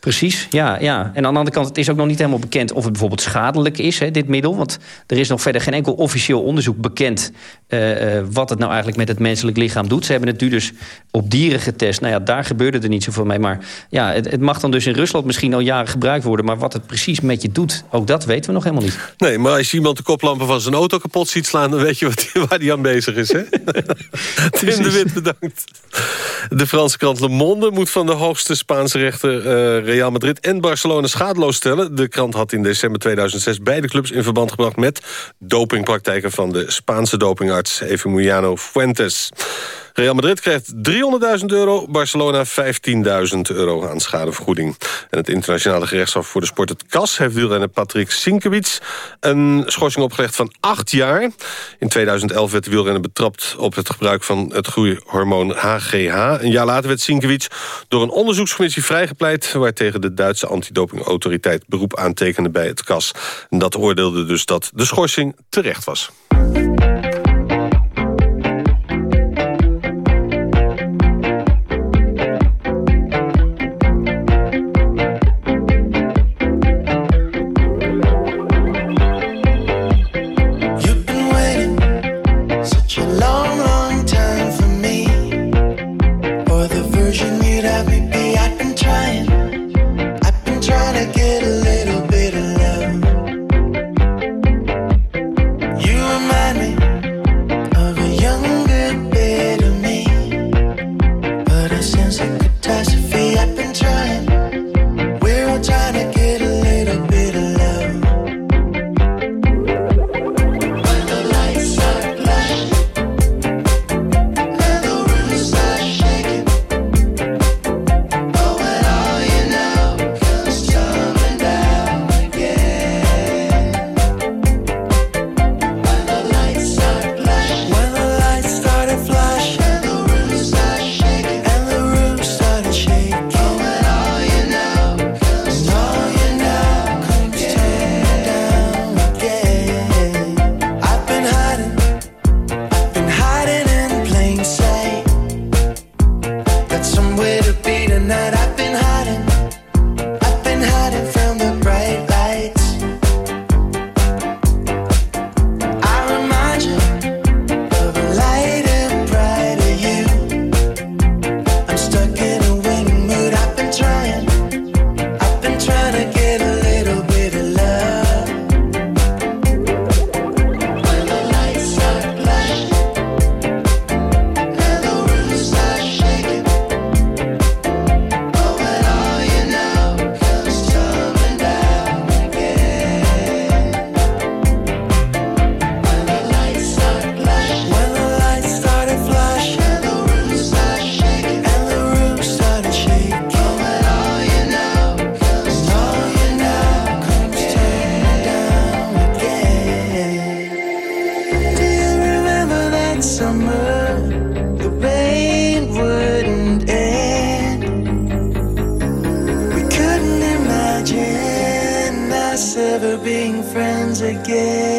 Precies, ja, ja. En aan de andere kant, het is ook nog niet helemaal bekend... of het bijvoorbeeld schadelijk is, hè, dit middel. Want er is nog verder geen enkel officieel onderzoek bekend... Uh, uh, wat het nou eigenlijk met het menselijk lichaam doet. Ze hebben het nu dus op dieren getest. Nou ja, daar gebeurde er niet zoveel mee. Maar ja, het, het mag dan dus in Rusland misschien al jaren gebruikt worden... maar wat het precies met je doet, ook dat weten we nog helemaal niet. Nee, maar als je iemand de koplampen van zijn auto kapot ziet slaan... dan weet je wat, waar hij aan bezig is, hè? *laughs* Tim de Wit, bedankt. De Franse krant Le Monde moet van de hoogste Spaanse rechter... Uh, Real Madrid en Barcelona schadeloos stellen. De krant had in december 2006 beide clubs in verband gebracht... met dopingpraktijken van de Spaanse dopingarts Efemiliano Fuentes. Real Madrid krijgt 300.000 euro, Barcelona 15.000 euro aan schadevergoeding. En het internationale gerechtshof voor de sport het KAS... heeft wielrenner Patrick Sinkewits een schorsing opgelegd van acht jaar. In 2011 werd de wielrenner betrapt op het gebruik van het groeihormoon HGH. Een jaar later werd Sinkewits door een onderzoekscommissie vrijgepleit... waar tegen de Duitse antidopingautoriteit beroep aantekende bij het KAS. En dat oordeelde dus dat de schorsing terecht was. again.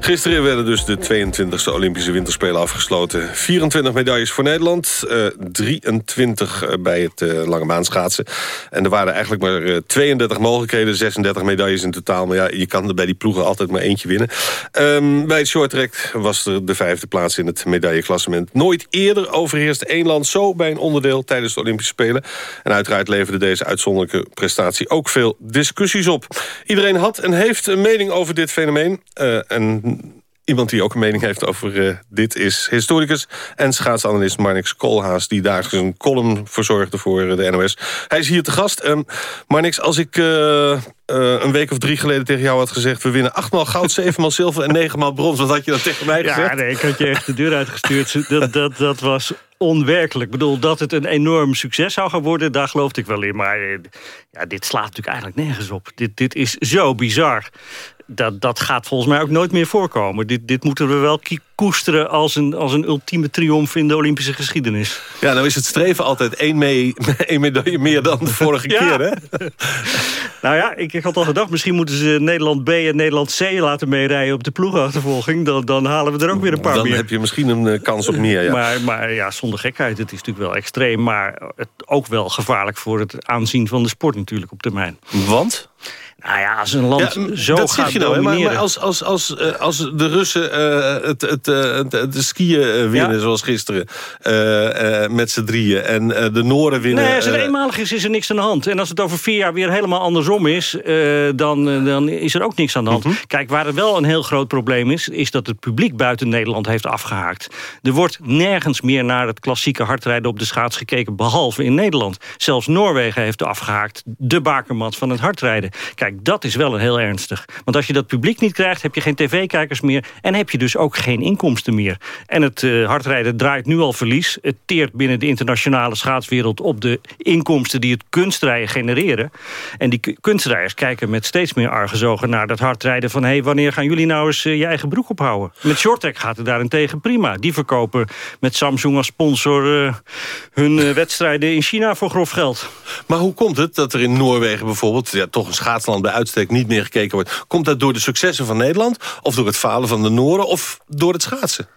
Gisteren werden dus de 22e Olympische Winterspelen afgesloten. 24 medailles voor Nederland, eh, 23 eh, bij het eh, lange baanschaatsen. En er waren eigenlijk maar eh, 32 mogelijkheden, 36 medailles in totaal. Maar ja, je kan er bij die ploegen altijd maar eentje winnen. Ehm, bij het shorttrack was er de vijfde plaats in het medailleklassement. Nooit eerder overheerste één land zo bij een onderdeel tijdens de Olympische Spelen. En uiteraard leverde deze uitzonderlijke prestatie ook veel discussies op. Iedereen had en heeft een mening over dit fenomeen. Eh, en Iemand die ook een mening heeft over eh, dit is historicus en schaatsanalist Marnix Koolhaas... die daar een column verzorgde voor eh, de NOS. Hij is hier te gast. Um, Marnix, als ik uh, uh, een week of drie geleden tegen jou had gezegd... we winnen achtmaal goud, zevenmaal zilver en negenmaal brons... wat had je dan tegen mij gezegd? Ja, nee, ik had je echt de deur uitgestuurd. Dat, dat, dat was onwerkelijk. Ik bedoel, dat het een enorm succes zou gaan worden... daar geloofde ik wel in. Maar ja, dit slaat natuurlijk eigenlijk nergens op. Dit, dit is zo bizar dat, dat gaat volgens mij ook nooit meer voorkomen. Dit, dit moeten we wel koesteren als een, als een ultieme triomf in de Olympische geschiedenis. Ja, nou is het streven altijd één, mee, *laughs* één medaille meer dan de vorige ja. keer, hè? *laughs* nou ja, ik, ik had al gedacht, misschien moeten ze Nederland B en Nederland C laten meerijden op de ploegachtervolging. Dan, dan halen we er ook weer een paar dan meer. heb je misschien een uh, kans op meer, ja. maar, maar ja, zonder gekheid, het is natuurlijk wel extreem. Maar het ook wel gevaarlijk voor het aanzien van de sport natuurlijk op termijn. Want? Nou ja, als een land ja, zo dat gaat je nou, maar, maar als, als, als, uh, als de Russen uh, het, het, het, het, de skiën uh, winnen, ja. zoals gisteren, met z'n drieën... en de Noorden winnen... Nee, als het eenmalig is, is er niks aan de hand. En als het over vier jaar weer helemaal andersom is... dan, dan is er ook niks aan de hand. Mhm. Mm -hmm. Kijk, waar er wel een heel groot probleem is... is dat het publiek buiten Nederland heeft afgehaakt. Er wordt nergens meer naar het klassieke hardrijden op de schaats gekeken... behalve in Nederland. Zelfs Noorwegen heeft afgehaakt. De bakermat van het hardrijden. Kijk, dat is wel een heel ernstig. Want als je dat publiek niet krijgt, heb je geen tv-kijkers meer... en heb je dus ook geen inkomsten meer. En het uh, hardrijden draait nu al verlies. Het teert binnen de internationale schaatswereld... op de inkomsten die het kunstrijden genereren. En die kunstrijders kijken met steeds meer argusogen naar dat hardrijden... van hey, wanneer gaan jullie nou eens uh, je eigen broek ophouden? Met shorttrack gaat het daarentegen prima. Die verkopen met Samsung als sponsor... Uh, hun wedstrijden in China voor grof geld. Maar hoe komt het dat er in Noorwegen bijvoorbeeld... Ja, toch een schaatsland bij uitstek niet meer gekeken wordt. Komt dat door de successen van Nederland? Of door het falen van de Noorden? Of door het schaatsen?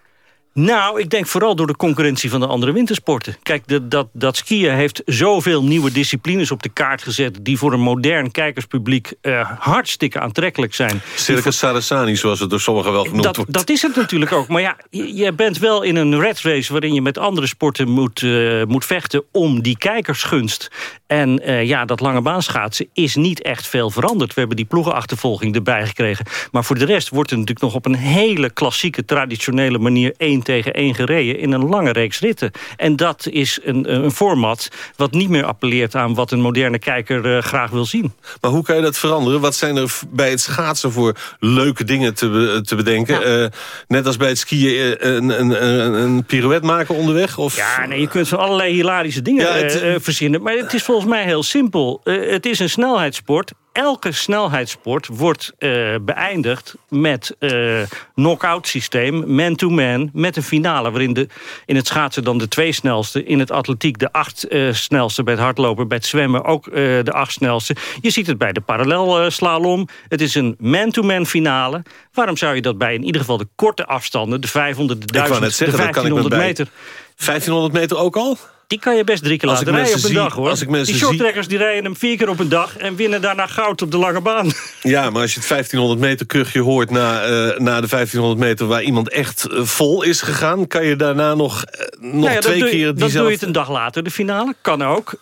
Nou, ik denk vooral door de concurrentie van de andere wintersporten. Kijk, de, dat, dat skiën heeft zoveel nieuwe disciplines op de kaart gezet... die voor een modern kijkerspubliek uh, hartstikke aantrekkelijk zijn. Circus Sarasani, zoals het door sommigen wel genoemd dat, wordt. Dat is het natuurlijk ook. Maar ja, je, je bent wel in een red race... waarin je met andere sporten moet, uh, moet vechten om die kijkersgunst. En uh, ja, dat lange baanschaatsen is niet echt veel veranderd. We hebben die ploegenachtervolging erbij gekregen. Maar voor de rest wordt er natuurlijk nog op een hele klassieke... traditionele manier één tegen één gereden in een lange reeks ritten. En dat is een, een format wat niet meer appelleert aan wat een moderne kijker uh, graag wil zien. Maar hoe kan je dat veranderen? Wat zijn er bij het schaatsen voor leuke dingen te, be te bedenken? Uh, net als bij het skiën een, een, een, pirouette maken onderweg? Of... Ja, nee, je kunt van allerlei hilarische dingen ja, het... verzinnen. Maar het is volgens mij heel simpel. het is een snelheidssport elke snelheidssport wordt uh, beëindigd met uh, knock-out systeem, man-to-man, met een finale waarin de, in het schaatsen dan de twee snelste, in het atletiek de acht snelste, bij het hardlopen, bij het zwemmen ook de acht snelste. Je ziet het bij de parallelslalom. Het is een man-to-man finale. Waarom zou je dat bij in ieder geval de korte afstanden, de 500, de 1000, de 1500 meter... 1500 meter ook al? Die kan je best drie keer laten rijden op een dag, hoor. Als ik die shorttrekkers die rijden hem vier keer op een dag... en winnen daarna goud op de lange baan. Ja, maar als je het 1500 meter kuchje hoort... na, uh, na de 1500 meter waar iemand echt uh, vol is gegaan... kan je daarna nog, uh, nog nou ja, twee keer... Dan diezelfde... doe je het een dag later, de finale. Kan ook.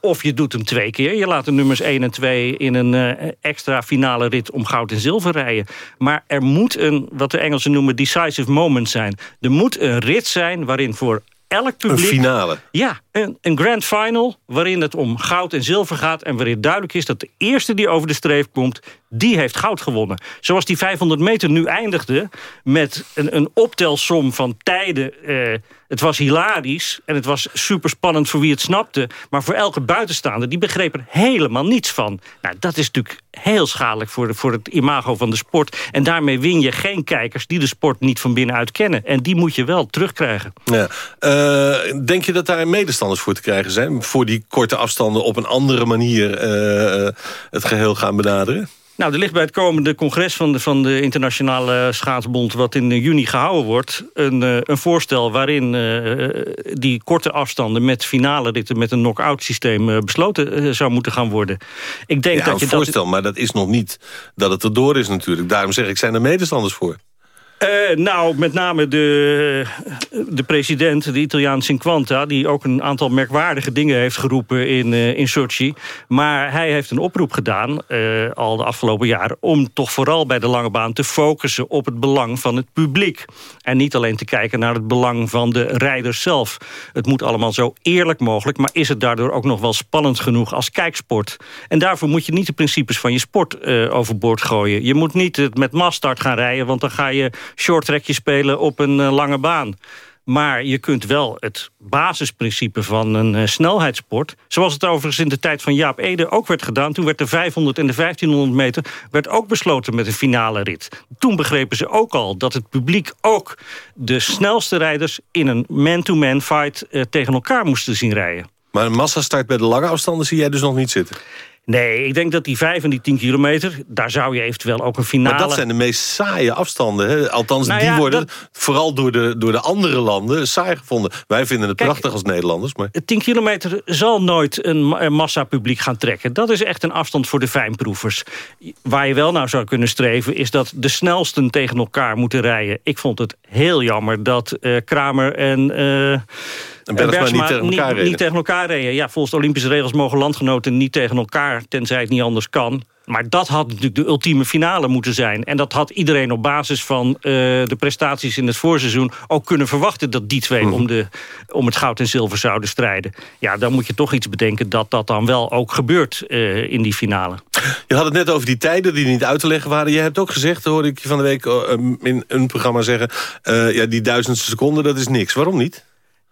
of je doet hem twee keer. Je laat de nummers 1 en 2 in een extra finale rit... om goud en zilver rijden. Maar er moet een, wat de Engelsen noemen, decisive moment zijn. Er moet een rit zijn waarin voor elk publiek... Een finale. Ja, een, een grand final waarin het om goud en zilver gaat... en waarin duidelijk is dat de eerste die over de streep komt... die heeft goud gewonnen. Zoals die 500 meter nu eindigde met een, een optelsom van tijden... Eh, het was hilarisch en het was superspannend voor wie het snapte. Maar voor elke buitenstaander, die begreep er helemaal niets van. Nou, dat is natuurlijk heel schadelijk voor, voor het imago van de sport. En daarmee win je geen kijkers die de sport niet van binnenuit kennen. En die moet je wel terugkrijgen. Ja. Uh, denk je dat daar voor te krijgen zijn? Voor die korte afstanden op een andere manier uh, het geheel gaan benaderen? Nou, er ligt bij het komende congres van de, van de Internationale Schaatsbond... wat in juni gehouden wordt, een, uh, een voorstel... waarin uh, die korte afstanden met finale ritten... met een knock-out systeem uh, besloten zou moeten gaan worden. Ik denk ja, dat je voorstel, dat... maar dat is nog niet dat het erdoor is natuurlijk. Daarom zeg ik, zijn er medestanders voor? Uh, nou, met name de, de president, de Italiaan Cinquanta... die ook een aantal merkwaardige dingen heeft geroepen in, uh, in Sochi. Maar hij heeft een oproep gedaan, uh, al de afgelopen jaren... om toch vooral bij de lange baan te focussen op het belang van het publiek. En niet alleen te kijken naar het belang van de rijders zelf. Het moet allemaal zo eerlijk mogelijk... maar is het daardoor ook nog wel spannend genoeg als kijksport? En daarvoor moet je niet de principes van je sport overboord gooien. Je moet niet met massstart gaan rijden, want dan ga je shorttrackje spelen op een uh, lange baan. Maar je kunt wel het basisprincipe van een uh, snelheidssport... zoals het overigens in de tijd van Jaap Ede ook werd gedaan... toen werd de 500 en de 1500 meter werd ook besloten met een finale rit. Toen begrepen ze ook al dat het publiek ook de snelste rijders... in een man-to-man fight uh, tegen elkaar moesten zien rijden. Maar een massastart bij de lange afstanden zie jij dus nog niet zitten? Nee, ik denk dat die 5 en die 10 kilometer... daar zou je eventueel ook een finale... Maar dat zijn de meest saaie afstanden. Hè? Althans, nou die worden vooral door de, door de andere landen saai gevonden. Wij vinden het prachtig als Nederlanders. Maar... 10 kilometer zal nooit een massapubliek gaan trekken. Dat is echt een afstand voor de fijnproevers. Waar je wel nou zou kunnen streven... is dat de snelsten tegen elkaar moeten rijden. Ik vond het heel jammer dat uh, Kramer en... Uh, en Bergsma, niet, tegen elkaar, niet, niet tegen elkaar reden. Ja, volgens de Olympische regels mogen landgenoten niet tegen elkaar... tenzij het niet anders kan. Maar dat had natuurlijk de ultieme finale moeten zijn. En dat had iedereen op basis van uh, de prestaties in het voorseizoen... ook kunnen verwachten dat die twee mm. om, de, om het goud en zilver zouden strijden. Ja, dan moet je toch iets bedenken dat dat dan wel ook gebeurt uh, in die finale. Je had het net over die tijden die niet uit te leggen waren. Je hebt ook gezegd, hoorde ik je van de week uh, in een programma zeggen... ja, die duizendste seconde, dat is niks. Waarom niet?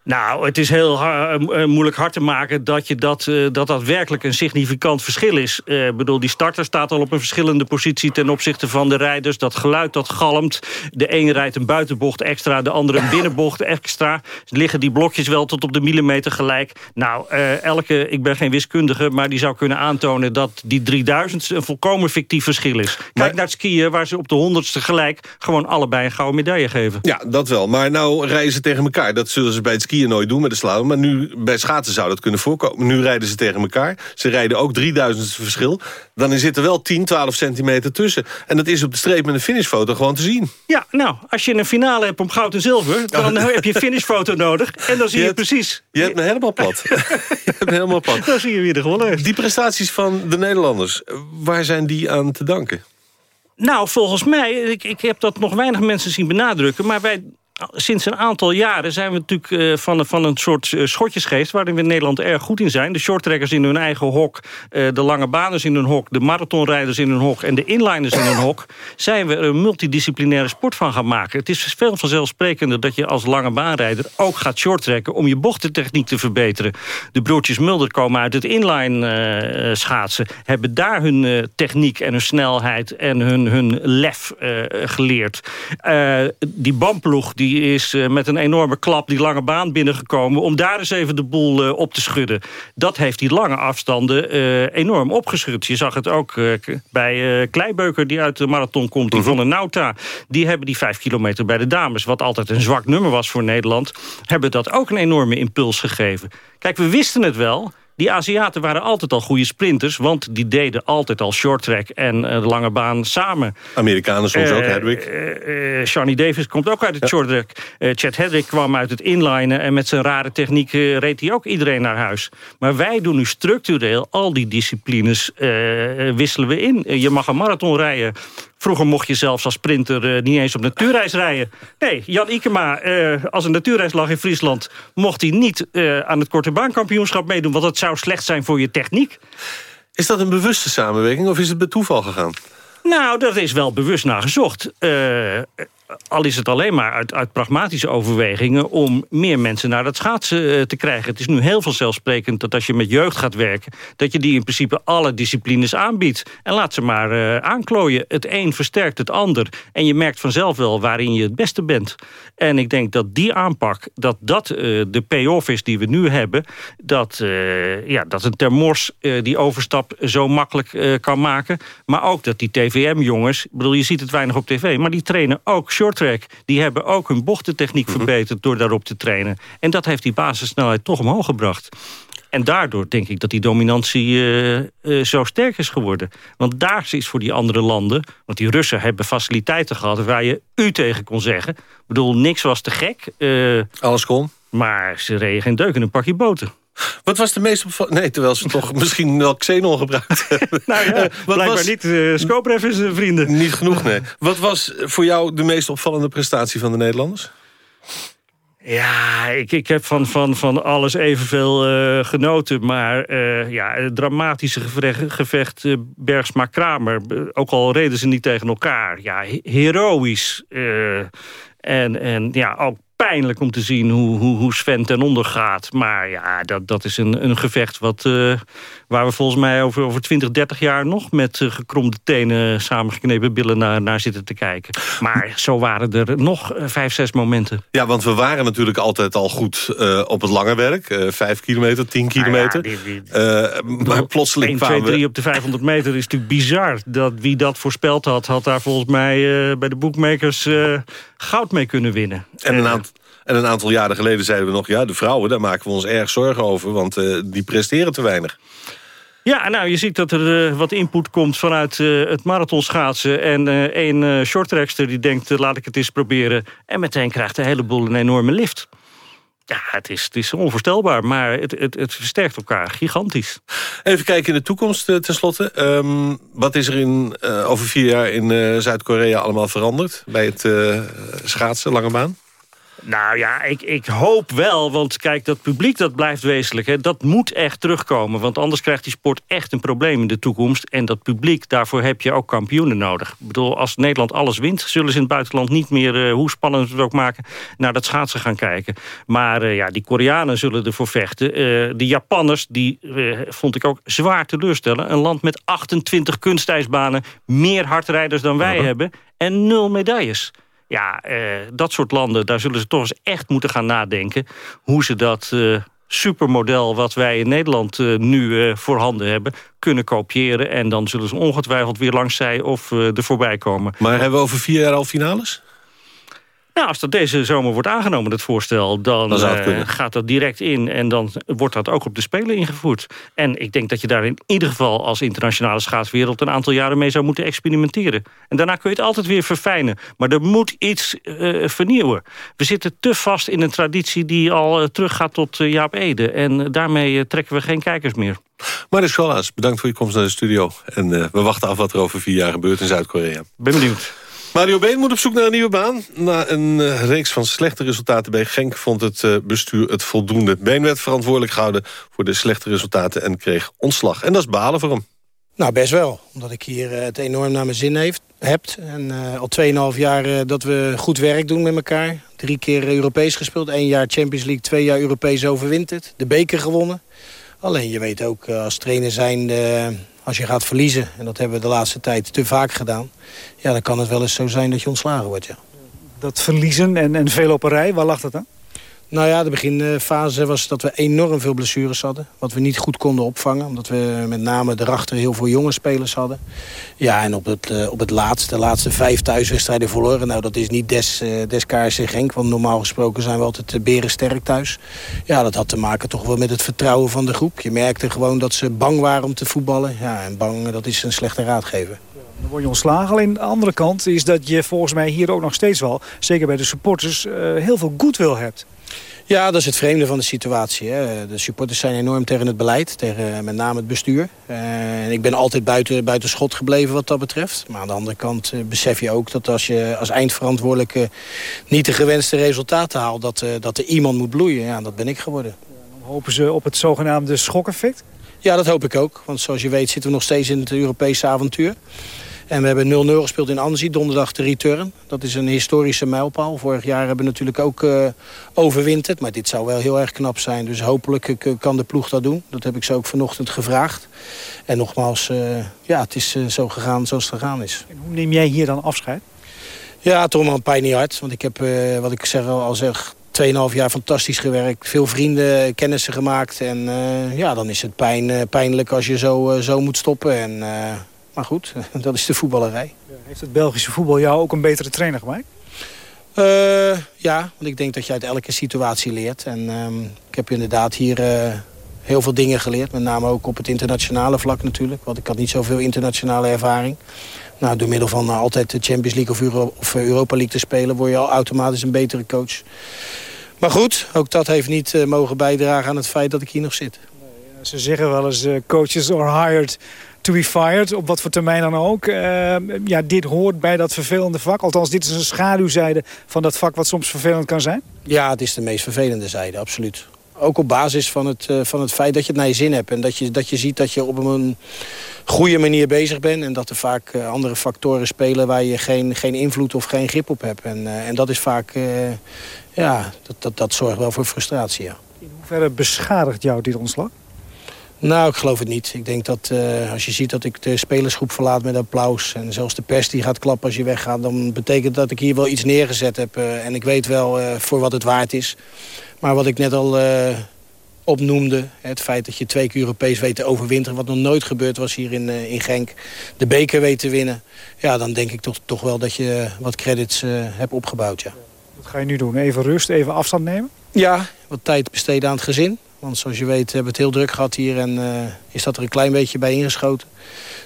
Nou, het is heel uh, moeilijk hard te maken dat, je dat, uh, dat dat werkelijk een significant verschil is. Ik uh, bedoel, die starter staat al op een verschillende positie ten opzichte van de rijders. Dat geluid dat galmt. De een rijdt een buitenbocht extra, de andere een binnenbocht extra. Liggen die blokjes wel tot op de millimeter gelijk. Nou, elke, ik ben geen wiskundige, maar die zou kunnen aantonen dat die 3000 een volkomen fictief verschil is. Kijk maar, naar het skiën waar ze op de honderdste gelijk gewoon allebei een gouden medaille geven. Ja, dat wel. Maar nou rijden ze tegen elkaar. Dat zullen ze bij het skiën skiën nooit doen met de slalom. Maar nu bij schaatsen zou dat kunnen voorkomen. Nu rijden ze tegen elkaar. Ze rijden ook 3000 verschil. Dan zit er wel 10, 12 centimeter tussen. En dat is op de streep met een finishfoto gewoon te zien. Ja, nou, als je een finale hebt om goud en zilver... dan heb je een finishfoto *laughs* nodig. En dan zie je, je precies... Je hebt me helemaal plat. *laughs* je hebt me helemaal plat. Dan zie je wie er gewonnen heeft. Die prestaties van de Nederlanders, waar zijn die aan te danken? Nou, volgens mij, ik, ik heb dat nog weinig mensen zien benadrukken... maar wij Sinds een aantal jaren zijn we natuurlijk uh, van, van een soort uh, schotjesgeest... waarin we in Nederland erg goed in zijn. De shorttrekkers in hun eigen hok, uh, de lange baners in hun hok... de marathonrijders in hun hok en de inliners in hun hok... zijn we er een multidisciplinaire sport van gaan maken. Het is veel vanzelfsprekender dat je als lange baanrijder... ook gaat shorttrekken om je bochtentechniek te verbeteren. De broertjes Mulder komen uit het inline schaatsen... hebben daar hun techniek en hun snelheid en hun, hun lef geleerd. die bamploeg... Die die is uh, met een enorme klap die lange baan binnengekomen... om daar eens even de boel uh, op te schudden. Dat heeft die lange afstanden uh, enorm opgeschud. Je zag het ook bij Kleibeuker die uit de marathon komt... die van de Nauta. Die hebben die vijf kilometer bij de dames... wat altijd een zwak nummer was voor Nederland... hebben dat ook een enorme impuls gegeven. Kijk, we wisten het wel... Die Aziaten waren altijd al goede sprinters... want die deden altijd al shorttrack en uh, de lange baan samen. Amerikanen soms uh, ook, Hedrick. Uh, Shawnee Davis komt ook uit het ja. shorttrack. Chad Hedrick kwam uit het inlinen... en met zijn rare techniek reed hij ook iedereen naar huis. Maar wij doen nu structureel al die disciplines wisselen we in. Je mag een marathon rijden Vroeger mocht je zelfs als sprinter uh, niet eens op natuurreis rijden. Nee, Jan Ikema, uh, als een natuurreis lag in Friesland... mocht hij niet uh, aan het korte baankampioenschap meedoen... want het zou slecht zijn voor je techniek. Is dat een bewuste samenwerking of is het bij toeval gegaan? Nou, dat is wel bewust naar gezocht al is het alleen maar uit, uit, pragmatische overwegingen... om meer mensen naar dat schaatsen eh, te krijgen. Het is nu heel vanzelfsprekend dat als je met jeugd gaat werken... dat je die in principe alle disciplines aanbiedt. En laat ze maar uh, aanklooien. Het een versterkt het ander. En je merkt vanzelf wel waarin je het beste bent. En ik denk dat die aanpak, dat dat uh, de payoff is die we nu hebben... dat, ja, dat een Termors die overstap zo makkelijk kan maken. Maar ook dat die TVM-jongens... bedoel, je ziet het weinig op tv... maar die trainen ook shorttrack... die hebben ook hun bochtentechniek mhm. verbeterd door daarop te trainen. En dat heeft die basissnelheid toch omhoog gebracht. En daardoor denk ik dat die dominantie uh, uh, zo sterk is geworden. Want daar is voor die andere landen... want die Russen hebben faciliteiten gehad... waar je u tegen kon zeggen. Ik bedoel, niks was te gek. Uh, Alles kon. Maar ze reden geen deuk in een pakje boten. Wat was de meest opvallende... Nee, terwijl ze toch *laughs* misschien wel xenon gebruikt *laughs* hebben. nou ja, *laughs* blijkbaar was... niet. Uh, Skopref is uh, vrienden. Niet genoeg, nee. Wat was voor jou de meest opvallende prestatie van de Nederlanders? Ja, ik, ik heb van, van, van alles evenveel uh, genoten. Maar uh, ja, het dramatische gevecht, gevecht uh, Bergsma-Kramer... ook al reden ze niet tegen elkaar. Ja, heroïs. en, en ja, ook pijnlijk om te zien hoe, hoe, hoe Sven ten onder gaat. Maar ja, dat, dat is een, een gevecht wat, uh, waar we volgens mij over, over 20, 30 jaar... nog met uh, gekromde tenen, samengeknepen billen naar, naar zitten te kijken. Maar zo waren er nog uh, vijf, zes momenten. Ja, want we waren natuurlijk altijd al goed op het lange werk. vijf kilometer, tien kilometer. Nou ja, die, die, maar plotseling 1, 2, 3 op de 500 meter is natuurlijk bizar. Dat, wie dat voorspeld had, had daar volgens mij bij de boekmakers goud mee kunnen winnen. En een aantal en een aantal jaren geleden zeiden we nog... ja, de vrouwen, daar maken we ons erg zorgen over... want uh, die presteren te weinig. Ja, nou, je ziet dat er uh, wat input komt vanuit uh, het marathonschaatsen. En één uh, shorttrackster die denkt, laat ik het eens proberen. En meteen krijgt de hele boel een enorme lift. Ja, het is, het is onvoorstelbaar, maar het, het, het versterkt elkaar gigantisch. Even kijken in de toekomst tenslotte. Um, wat is er in, over vier jaar in Zuid-Korea allemaal veranderd... bij het schaatsen, lange baan? Nou ja, ik, ik hoop wel, want kijk, dat publiek dat blijft wezenlijk. Hè, dat moet echt terugkomen, want anders krijgt die sport echt een probleem in de toekomst. En dat publiek, daarvoor heb je ook kampioenen nodig. Ik bedoel, als Nederland alles wint, zullen ze in het buitenland niet meer, uh, hoe spannend het ook maken, naar dat schaatsen gaan kijken. Maar uh, ja, die Koreanen zullen ervoor vechten. Uh, de Japanners, die vond ik ook zwaar teleurstellen. Een land met 28 kunstijsbanen, meer hardrijders dan wij hebben en nul medailles. Ja, eh, dat soort landen, daar zullen ze toch eens echt moeten gaan nadenken... hoe ze dat eh, supermodel wat wij in Nederland uh, nu voorhanden hebben... kunnen kopiëren. En dan zullen ze ongetwijfeld weer langs zij of er voorbij komen. Maar hebben we over vier jaar al finales? Nou, als dat deze zomer wordt aangenomen, dat voorstel... dan, uh, gaat dat direct in en dan wordt dat ook op de Spelen ingevoerd. En ik denk dat je daar in ieder geval als internationale schaatswereld... een aantal jaren mee zou moeten experimenteren. En daarna kun je het altijd weer verfijnen. Maar er moet iets uh, vernieuwen. We zitten te vast in een traditie die al uh, teruggaat tot Jaap Ede. En daarmee trekken we geen kijkers meer. Maris Scholaas, bedankt voor je komst naar de studio. En we wachten af wat er over vier jaar gebeurt in Zuid-Korea. Ben benieuwd. Mario Been moet op zoek naar een nieuwe baan. Na een uh, reeks van slechte resultaten bij Genk... vond het uh, bestuur het voldoende. Been werd verantwoordelijk gehouden voor de slechte resultaten... en kreeg ontslag. En dat is balen voor hem. Nou, best wel. Omdat ik hier uh, het enorm naar mijn zin heeft, heb. En al 2,5 jaar dat we goed werk doen met elkaar. Drie keer Europees gespeeld. één jaar Champions League, twee jaar Europees overwinterd. De beker gewonnen. Alleen je weet ook als trainer zijn als je gaat verliezen, en dat hebben we de laatste tijd te vaak gedaan... ja, dan kan het wel eens zo zijn dat je ontslagen wordt, ja. Dat verliezen en, en veel op een rij, waar lag dat dan? Nou ja, de beginfase was dat we enorm veel blessures hadden. Wat we niet goed konden opvangen. Omdat we met name erachter heel veel jonge spelers hadden. Ja, en op het, uh, op het laatste, de laatste vijf thuiswedstrijden verloren. Nou, dat is niet des, uh, des KRC Genk. Want normaal gesproken zijn we altijd uh, berensterk thuis. Ja, dat had te maken toch wel met het vertrouwen van de groep. Je merkte gewoon dat ze bang waren om te voetballen. Ja, en bang, dat is een slechte raadgever. Dan word je ontslagen. Alleen de andere kant is dat je volgens mij hier ook nog steeds wel... zeker bij de supporters, heel veel goodwill hebt. Ja, dat is het vreemde van de situatie. Hè. De supporters zijn enorm tegen het beleid, tegen met name het bestuur. En ik ben altijd buiten, buiten schot gebleven wat dat betreft. Maar aan de andere kant eh, besef je ook dat als je als eindverantwoordelijke niet de gewenste resultaten haalt... dat, eh, dat er iemand moet bloeien. Ja, dat ben ik geworden. Hopen ze op het zogenaamde schokeffect? Ja, dat hoop ik ook. Want zoals je weet zitten we nog steeds in het Europese avontuur. En we hebben 0-0 gespeeld in Annecy, donderdag de return. Dat is een historische mijlpaal. Vorig jaar hebben we natuurlijk ook uh, overwinterd. Maar dit zou wel heel erg knap zijn. Dus hopelijk kan de ploeg dat doen. Dat heb ik ze ook vanochtend gevraagd. En nogmaals, uh, ja, het is uh, zo gegaan zoals het gegaan is. En hoe neem jij hier dan afscheid? Ja, toch wel een pijn niet hard. Want ik heb, wat ik zeg, al zeg, 2,5 jaar fantastisch gewerkt. Veel vrienden, kennissen gemaakt. En ja, dan is het pijn, pijnlijk als je zo, zo moet stoppen. En maar goed, *laughs* dat is de voetballerij. Heeft het Belgische voetbal jou ook een betere trainer gemaakt? Uh, ja, want ik denk dat je uit elke situatie leert. En um, ik heb inderdaad hier uh, heel veel dingen geleerd. Met name ook op het internationale vlak natuurlijk. Want ik had niet zoveel internationale ervaring. Nou, door middel van uh, altijd de Champions League of, Euro of Europa League te spelen... word je al automatisch een betere coach. Maar goed, ook dat heeft niet mogen bijdragen aan het feit dat ik hier nog zit. Nee, ze zeggen wel eens, coaches are hired to be fired, op wat voor termijn dan ook. Uh, ja, dit hoort bij dat vervelende vak. Althans, dit is een schaduwzijde van dat vak wat soms vervelend kan zijn. Ja, het is de meest vervelende zijde, absoluut. Ook op basis van het, uh, van het feit dat je het naar je zin hebt. En dat je, dat je ziet dat je op een goede manier bezig bent. En dat er vaak uh, andere factoren spelen waar je geen, geen invloed of geen grip op hebt. En, en dat is vaak, ja, dat, dat, dat zorgt wel voor frustratie, ja. In hoeverre beschadigt jou dit ontslag? Nou, ik geloof het niet. Ik denk dat uh, als je ziet dat ik de spelersgroep verlaat met applaus... en zelfs de pers die gaat klappen als je weggaat... dan betekent dat ik hier wel iets neergezet heb. Uh, en ik weet wel uh, voor wat het waard is. Maar wat ik net al opnoemde... het feit dat je twee keer Europees weet te overwinteren... wat nog nooit gebeurd was hier in, in Genk... de beker weet te winnen... ja, dan denk ik toch, toch wel dat je wat credits hebt opgebouwd, ja. Wat ga je nu doen? Even rust, even afstand nemen? Ja, wat tijd besteden aan het gezin. Want zoals je weet hebben we het heel druk gehad hier en uh, is dat er een klein beetje bij ingeschoten.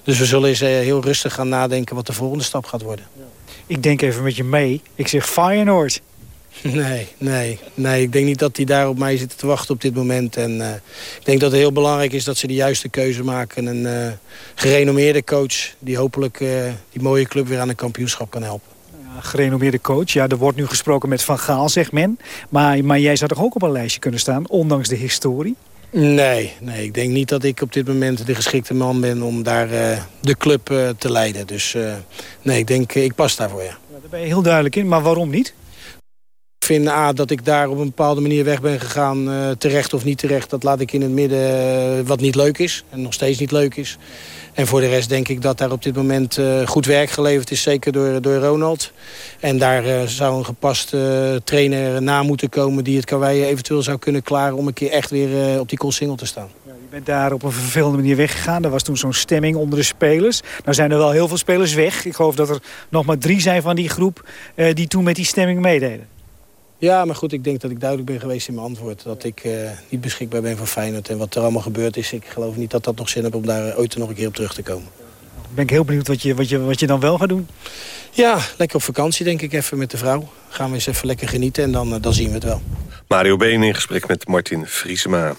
Dus we zullen eens uh, heel rustig gaan nadenken wat de volgende stap gaat worden. Ja. Ik denk even met je mee. Ik zeg Feyenoord. *laughs* Nee, nee, nee. Ik denk niet dat die daar op mij zitten te wachten op dit moment. En uh, ik denk dat het heel belangrijk is dat ze de juiste keuze maken. Een gerenommeerde coach die hopelijk die mooie club weer aan een kampioenschap kan helpen gerenommeerde coach. Ja, er wordt nu gesproken met Van Gaal, zegt men. Maar, maar jij zou toch ook op een lijstje kunnen staan, ondanks de historie? Nee, nee, ik denk niet dat ik op dit moment de geschikte man ben om daar uh, de club uh, te leiden. Dus uh, nee, ik denk, ik pas daarvoor, ja. ja. Daar ben je heel duidelijk in, maar waarom niet? Vind A, dat ik daar op een bepaalde manier weg ben gegaan, terecht of niet terecht. Dat laat ik in het midden wat niet leuk is en nog steeds niet leuk is. En voor de rest denk ik dat daar op dit moment uh, goed werk geleverd is. Zeker door, door Ronald. En daar zou een gepaste trainer na moeten komen... die het karwei eventueel zou kunnen klaren... om een keer echt weer op die koolsingel te staan. Je bent daar op een vervelende manier weggegaan. Er was toen zo'n stemming onder de spelers. Nou zijn er wel heel veel spelers weg. Ik geloof dat er nog maar drie zijn van die groep... die toen met die stemming meededen. Ja, maar goed, ik denk dat ik duidelijk ben geweest in mijn antwoord. Dat ik uh, niet beschikbaar ben voor Feyenoord. En wat er allemaal gebeurd is, ik geloof niet dat dat nog zin heeft om daar ooit nog een keer op terug te komen. Ben ik heel benieuwd wat je, wat je, wat je dan wel gaat doen. Ja, lekker op vakantie denk ik even met de vrouw. Gaan we eens even lekker genieten en dan, uh, dan zien we het wel. Mario Been in gesprek met Martin Vriesema.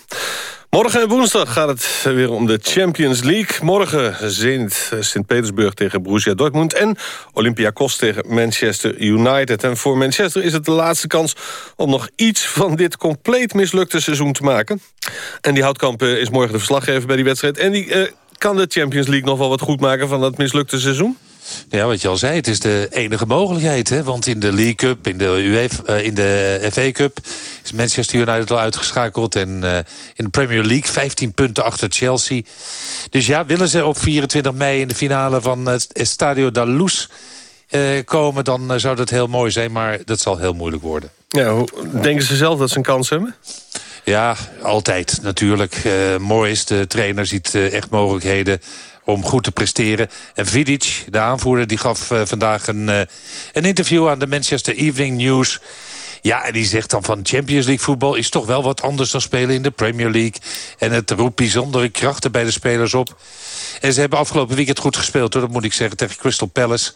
Morgen en woensdag gaat het weer om de Champions League. Morgen Zenit Sint-Petersburg tegen Borussia Dortmund... en Olympiakos tegen Manchester United. En voor Manchester is het de laatste kans om nog iets van dit compleet mislukte seizoen te maken. En die Houtkamp eh, is morgen de verslaggever bij die wedstrijd. En die uh, kan de Champions League nog wel wat goed maken van dat mislukte seizoen? Ja, wat je al zei, het is de enige mogelijkheid. Hè? Want in de League Cup, in de, UEFA, uh, in de FA Cup... is Manchester United al uitgeschakeld. En uh, in de Premier League 15 punten achter Chelsea. Dus ja, willen ze op 24 mei in de finale van het Stadio da Luz... Uh, komen, dan zou dat heel mooi zijn. Maar dat zal heel moeilijk worden. Ja, denken ze zelf dat ze een kans hebben? Ja, altijd natuurlijk. Uh, Morris, de trainer, ziet echt mogelijkheden om goed te presteren. En Vidic, de aanvoerder, die gaf uh, vandaag een, een interview aan de Manchester Evening News... Ja, en die zegt dan van Champions League voetbal is toch wel wat anders dan spelen in de Premier League. En het roept bijzondere krachten bij de spelers op. En ze hebben afgelopen weekend goed gespeeld, hoor, dat moet ik zeggen, tegen Crystal Palace.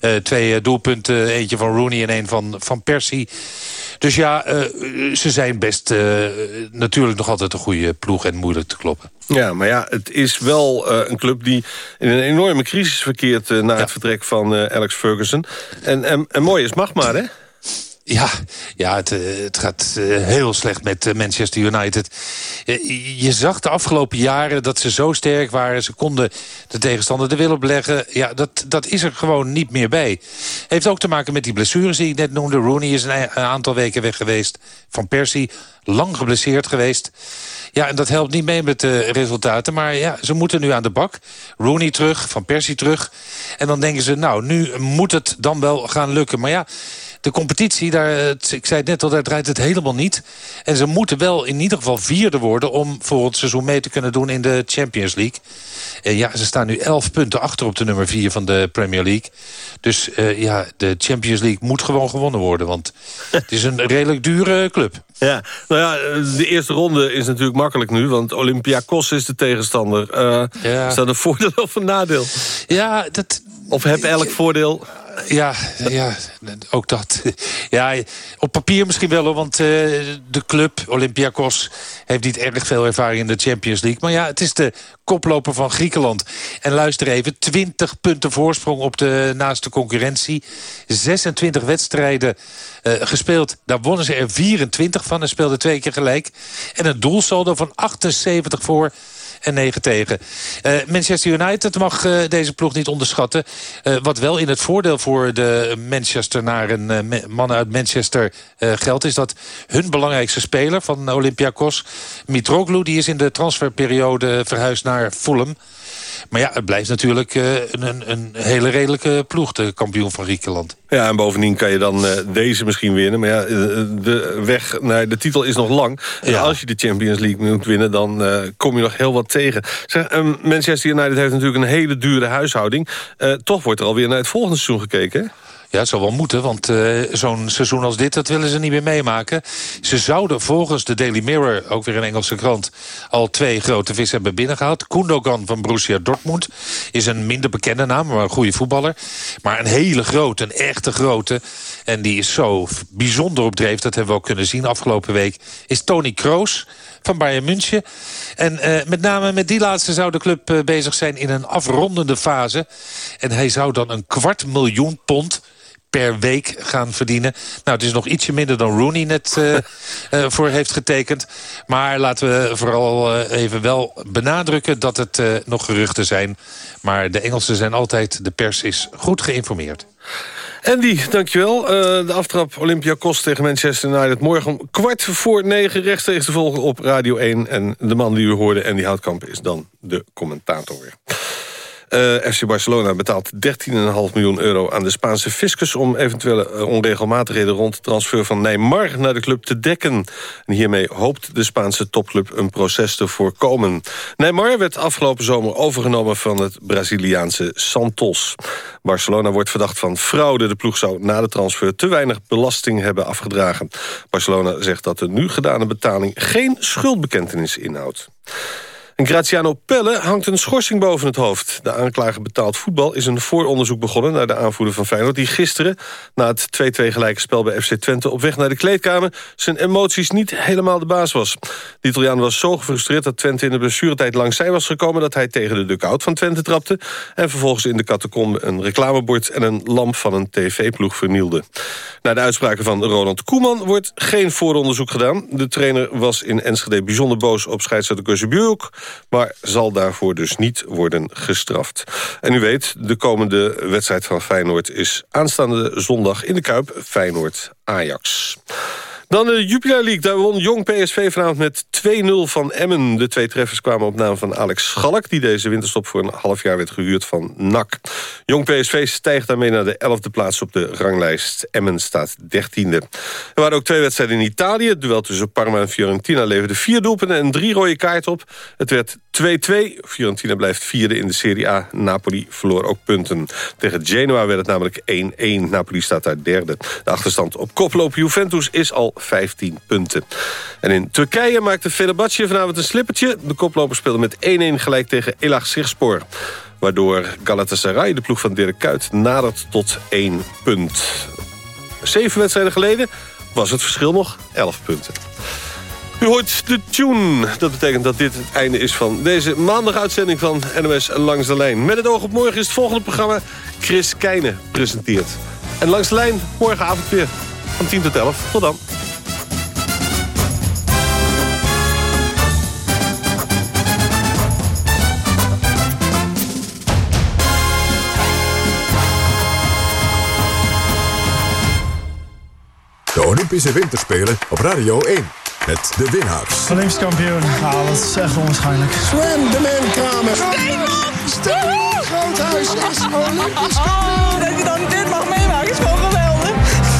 Uh, twee doelpunten, eentje van Rooney en een van, van Persie. Dus ja, uh, ze zijn best uh, natuurlijk nog altijd een goede ploeg en moeilijk te kloppen. Ja, maar ja, het is wel uh, een club die in een enorme crisis verkeert... na ja. het vertrek van Alex Ferguson. En, en, en mooi is mag maar, hè? Ja, ja het, het gaat heel slecht met Manchester United. Je zag de afgelopen jaren dat ze zo sterk waren. Ze konden de tegenstander de wil opleggen. Ja, dat, dat is er gewoon niet meer bij. Heeft ook te maken met die blessures die ik net noemde. Rooney is een aantal weken weg geweest. Van Persie, lang geblesseerd geweest. Ja, en dat helpt niet mee met de resultaten. Maar ja, ze moeten nu aan de bak. Rooney terug, Van Persie terug. En dan denken ze, nou, nu moet het dan wel gaan lukken. Maar ja de competitie, daar, ik zei het net al, daar draait het helemaal niet. En ze moeten wel in ieder geval vierde worden... om volgend seizoen mee te kunnen doen in de Champions League. En ja, ze staan nu elf punten achter op de nummer vier van de Premier League. Dus uh, ja, de Champions League moet gewoon gewonnen worden. Want het is een redelijk dure club. Ja, nou ja, de eerste ronde is natuurlijk makkelijk nu... want Olympiakos is de tegenstander. Uh, ja. Is dat een voordeel of een nadeel? Ja, dat... Of heb elk voordeel... Ja, ja, ook dat. *laughs* Ja, op papier misschien wel, want uh, de club, Olympiakos... heeft niet erg veel ervaring in de Champions League. Maar ja, het is de koploper van Griekenland. En luister even, 20 punten voorsprong op de naaste concurrentie. 26 wedstrijden uh, gespeeld. Daar wonnen ze er 24 van en speelden twee keer gelijk. En een doelsaldo van 78 voor en 9 tegen. Uh, Manchester United mag uh, deze ploeg niet onderschatten. Uh, wat wel in het voordeel voor de Manchestenaren, mannen uit Manchester geldt... is dat hun belangrijkste speler van Olympiakos, Mitroglou... die is in de transferperiode verhuisd naar Fulham... Maar ja, het blijft natuurlijk uh, een, een, hele redelijke ploeg, de kampioen van Griekenland. Ja, en bovendien kan je dan uh, deze misschien winnen. Maar ja, de weg naar de titel is nog lang. En als je de Champions League moet winnen, dan uh, kom je nog heel wat tegen. Zeg, um, Manchester United heeft natuurlijk een hele dure huishouding. toch wordt er alweer naar het volgende seizoen gekeken, hè? Ja, het zou wel moeten, want uh, zo'n seizoen als dit... dat willen ze niet meer meemaken. Ze zouden volgens de Daily Mirror, ook weer een Engelse krant... al twee grote vissen hebben binnengehaald. Kundogan van Borussia Dortmund is een minder bekende naam... maar een goede voetballer. Maar een hele grote, een echte grote... en die is zo bijzonder op dreef, dat hebben we ook kunnen zien afgelopen week... is Tony Kroos van Bayern München. En uh, met name met die laatste zou de club uh, bezig zijn in een afrondende fase. En hij zou dan een kwart miljoen pond per week gaan verdienen. Nou, het is nog ietsje minder dan Rooney net uh, uh, *laughs* voor heeft getekend. Maar laten we vooral uh, even wel benadrukken dat het nog geruchten zijn. Maar de Engelsen zijn altijd, de pers is goed geïnformeerd. Andy, dankjewel. Uh, de aftrap Olympiakos tegen Manchester United. Morgen om kwart voor negen rechtstreeks te volgen op Radio 1. En de man die u hoorde, Andy Houtkamp, is dan de commentator weer. Uh, FC Barcelona betaalt 13,5 miljoen euro aan de Spaanse fiscus... om eventuele uh, onregelmatigheden rond de transfer van Neymar naar de club te dekken. En hiermee hoopt de Spaanse topclub een proces te voorkomen. Neymar werd afgelopen zomer overgenomen van het Braziliaanse Santos. Barcelona wordt verdacht van fraude. De ploeg zou na de transfer te weinig belasting hebben afgedragen. Barcelona zegt dat de nu gedane betaling geen schuldbekentenis inhoudt. En Graziano Pelle hangt een schorsing boven het hoofd. De aanklager betaald voetbal is een vooronderzoek begonnen... naar de aanvoerder van Feyenoord... die gisteren, na het 2-2 gelijke spel bij FC Twente... op weg naar de kleedkamer, zijn emoties niet helemaal de baas was. De Italiaan was zo gefrustreerd dat Twente in de blessuretijd langs zij was gekomen... dat hij tegen de dugout van Twente trapte... en vervolgens in de catacombe een reclamebord... en een lamp van een tv-ploeg vernielde. Na de uitspraken van Ronald Koeman wordt geen vooronderzoek gedaan. De trainer was in Enschede bijzonder boos op scheidsrechter Keuzebuurk... maar zal daarvoor dus niet worden gestraft. En u weet, de komende wedstrijd van Feyenoord is aanstaande zondag in de Kuip Feyenoord-Ajax. Dan de Jupiler League. Daar won Jong PSV vanavond met 2-0 van Emmen. De twee treffers kwamen op naam van Alex Schalk... die deze winterstop voor een half jaar werd gehuurd van NAC. Jong PSV stijgt daarmee naar de 11e plaats op de ranglijst. Emmen staat 13e. Er waren ook twee wedstrijden in Italië. Het duel tussen Parma en Fiorentina leverde vier doelpunten... en drie rode kaarten op. Het werd 2-2. Fiorentina blijft vierde in de Serie A. Napoli verloor ook punten. Tegen Genoa werd het namelijk 1-1. Napoli staat daar derde. De achterstand op koploop Juventus is al 15 punten. En in Turkije maakte Fenerbahce vanavond een slippertje. De koploper speelde met 1-1 gelijk tegen Elach Sirspor. Waardoor Galatasaray, de ploeg van Dirk Kuyt, nadert tot 1 punt. Zeven wedstrijden geleden was het verschil nog 11 punten. U hoort de tune. Dat betekent dat dit het einde is van deze maandaguitzending van NOS Langs de Lijn. Met het oog op morgen is het volgende programma Chris Keijnen presenteert. En Langs de Lijn morgenavond weer van 10 tot 11. Tot dan. De Olympische Winterspelen op Radio 1. Met de winnaars. Olympisch kampioen. Ah, dat is echt onwaarschijnlijk. Sven de Man Kramer. Steven Groothuis is Olympisch Oh, dat je dan dit mag meemaken is gewoon geweldig.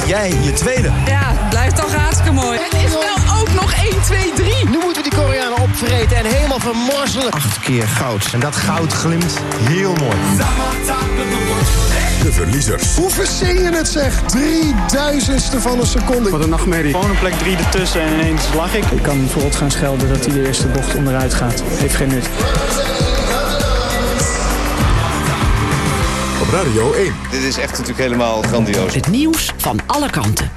Jij, je tweede. Ja, blijft toch hartstikke mooi. Het is wel ook nog 1, 2, 3. Nu moeten we die Koreanen opvreten en helemaal vermorzelen. Acht keer goud. En dat goud glimt heel mooi. De verliezers. Hoe verzin je het zeg? Drieduizendste van een seconde. Wat een nachtmerrie. Gewoon een plek 3 ertussen en ineens lag ik. Ik kan bijvoorbeeld gaan schelden dat hij de eerste bocht onderuit gaat. Heeft geen nut. Op Radio 1. Dit is echt natuurlijk helemaal grandioos. Het nieuws van alle kanten.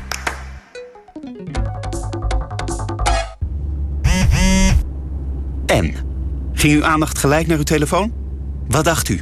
En? Ging uw aandacht gelijk naar uw telefoon? Wat dacht u?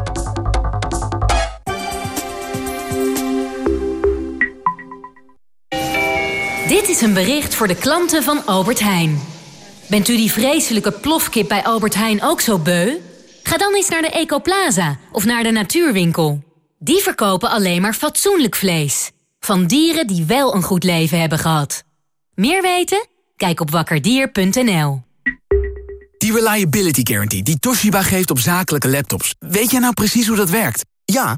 Dit is een bericht voor de klanten van Albert Heijn. Bent u die vreselijke plofkip bij Albert Heijn ook zo beu? Ga dan eens naar de Ecoplaza of naar de Natuurwinkel. Die verkopen alleen maar fatsoenlijk vlees. Van dieren die wel een goed leven hebben gehad. Meer weten? Kijk op wakkerdier.nl. Die Reliability Guarantee die Toshiba geeft op zakelijke laptops. Weet jij nou precies hoe dat werkt? Ja,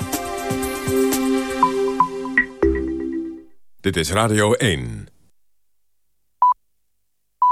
Dit is Radio 1.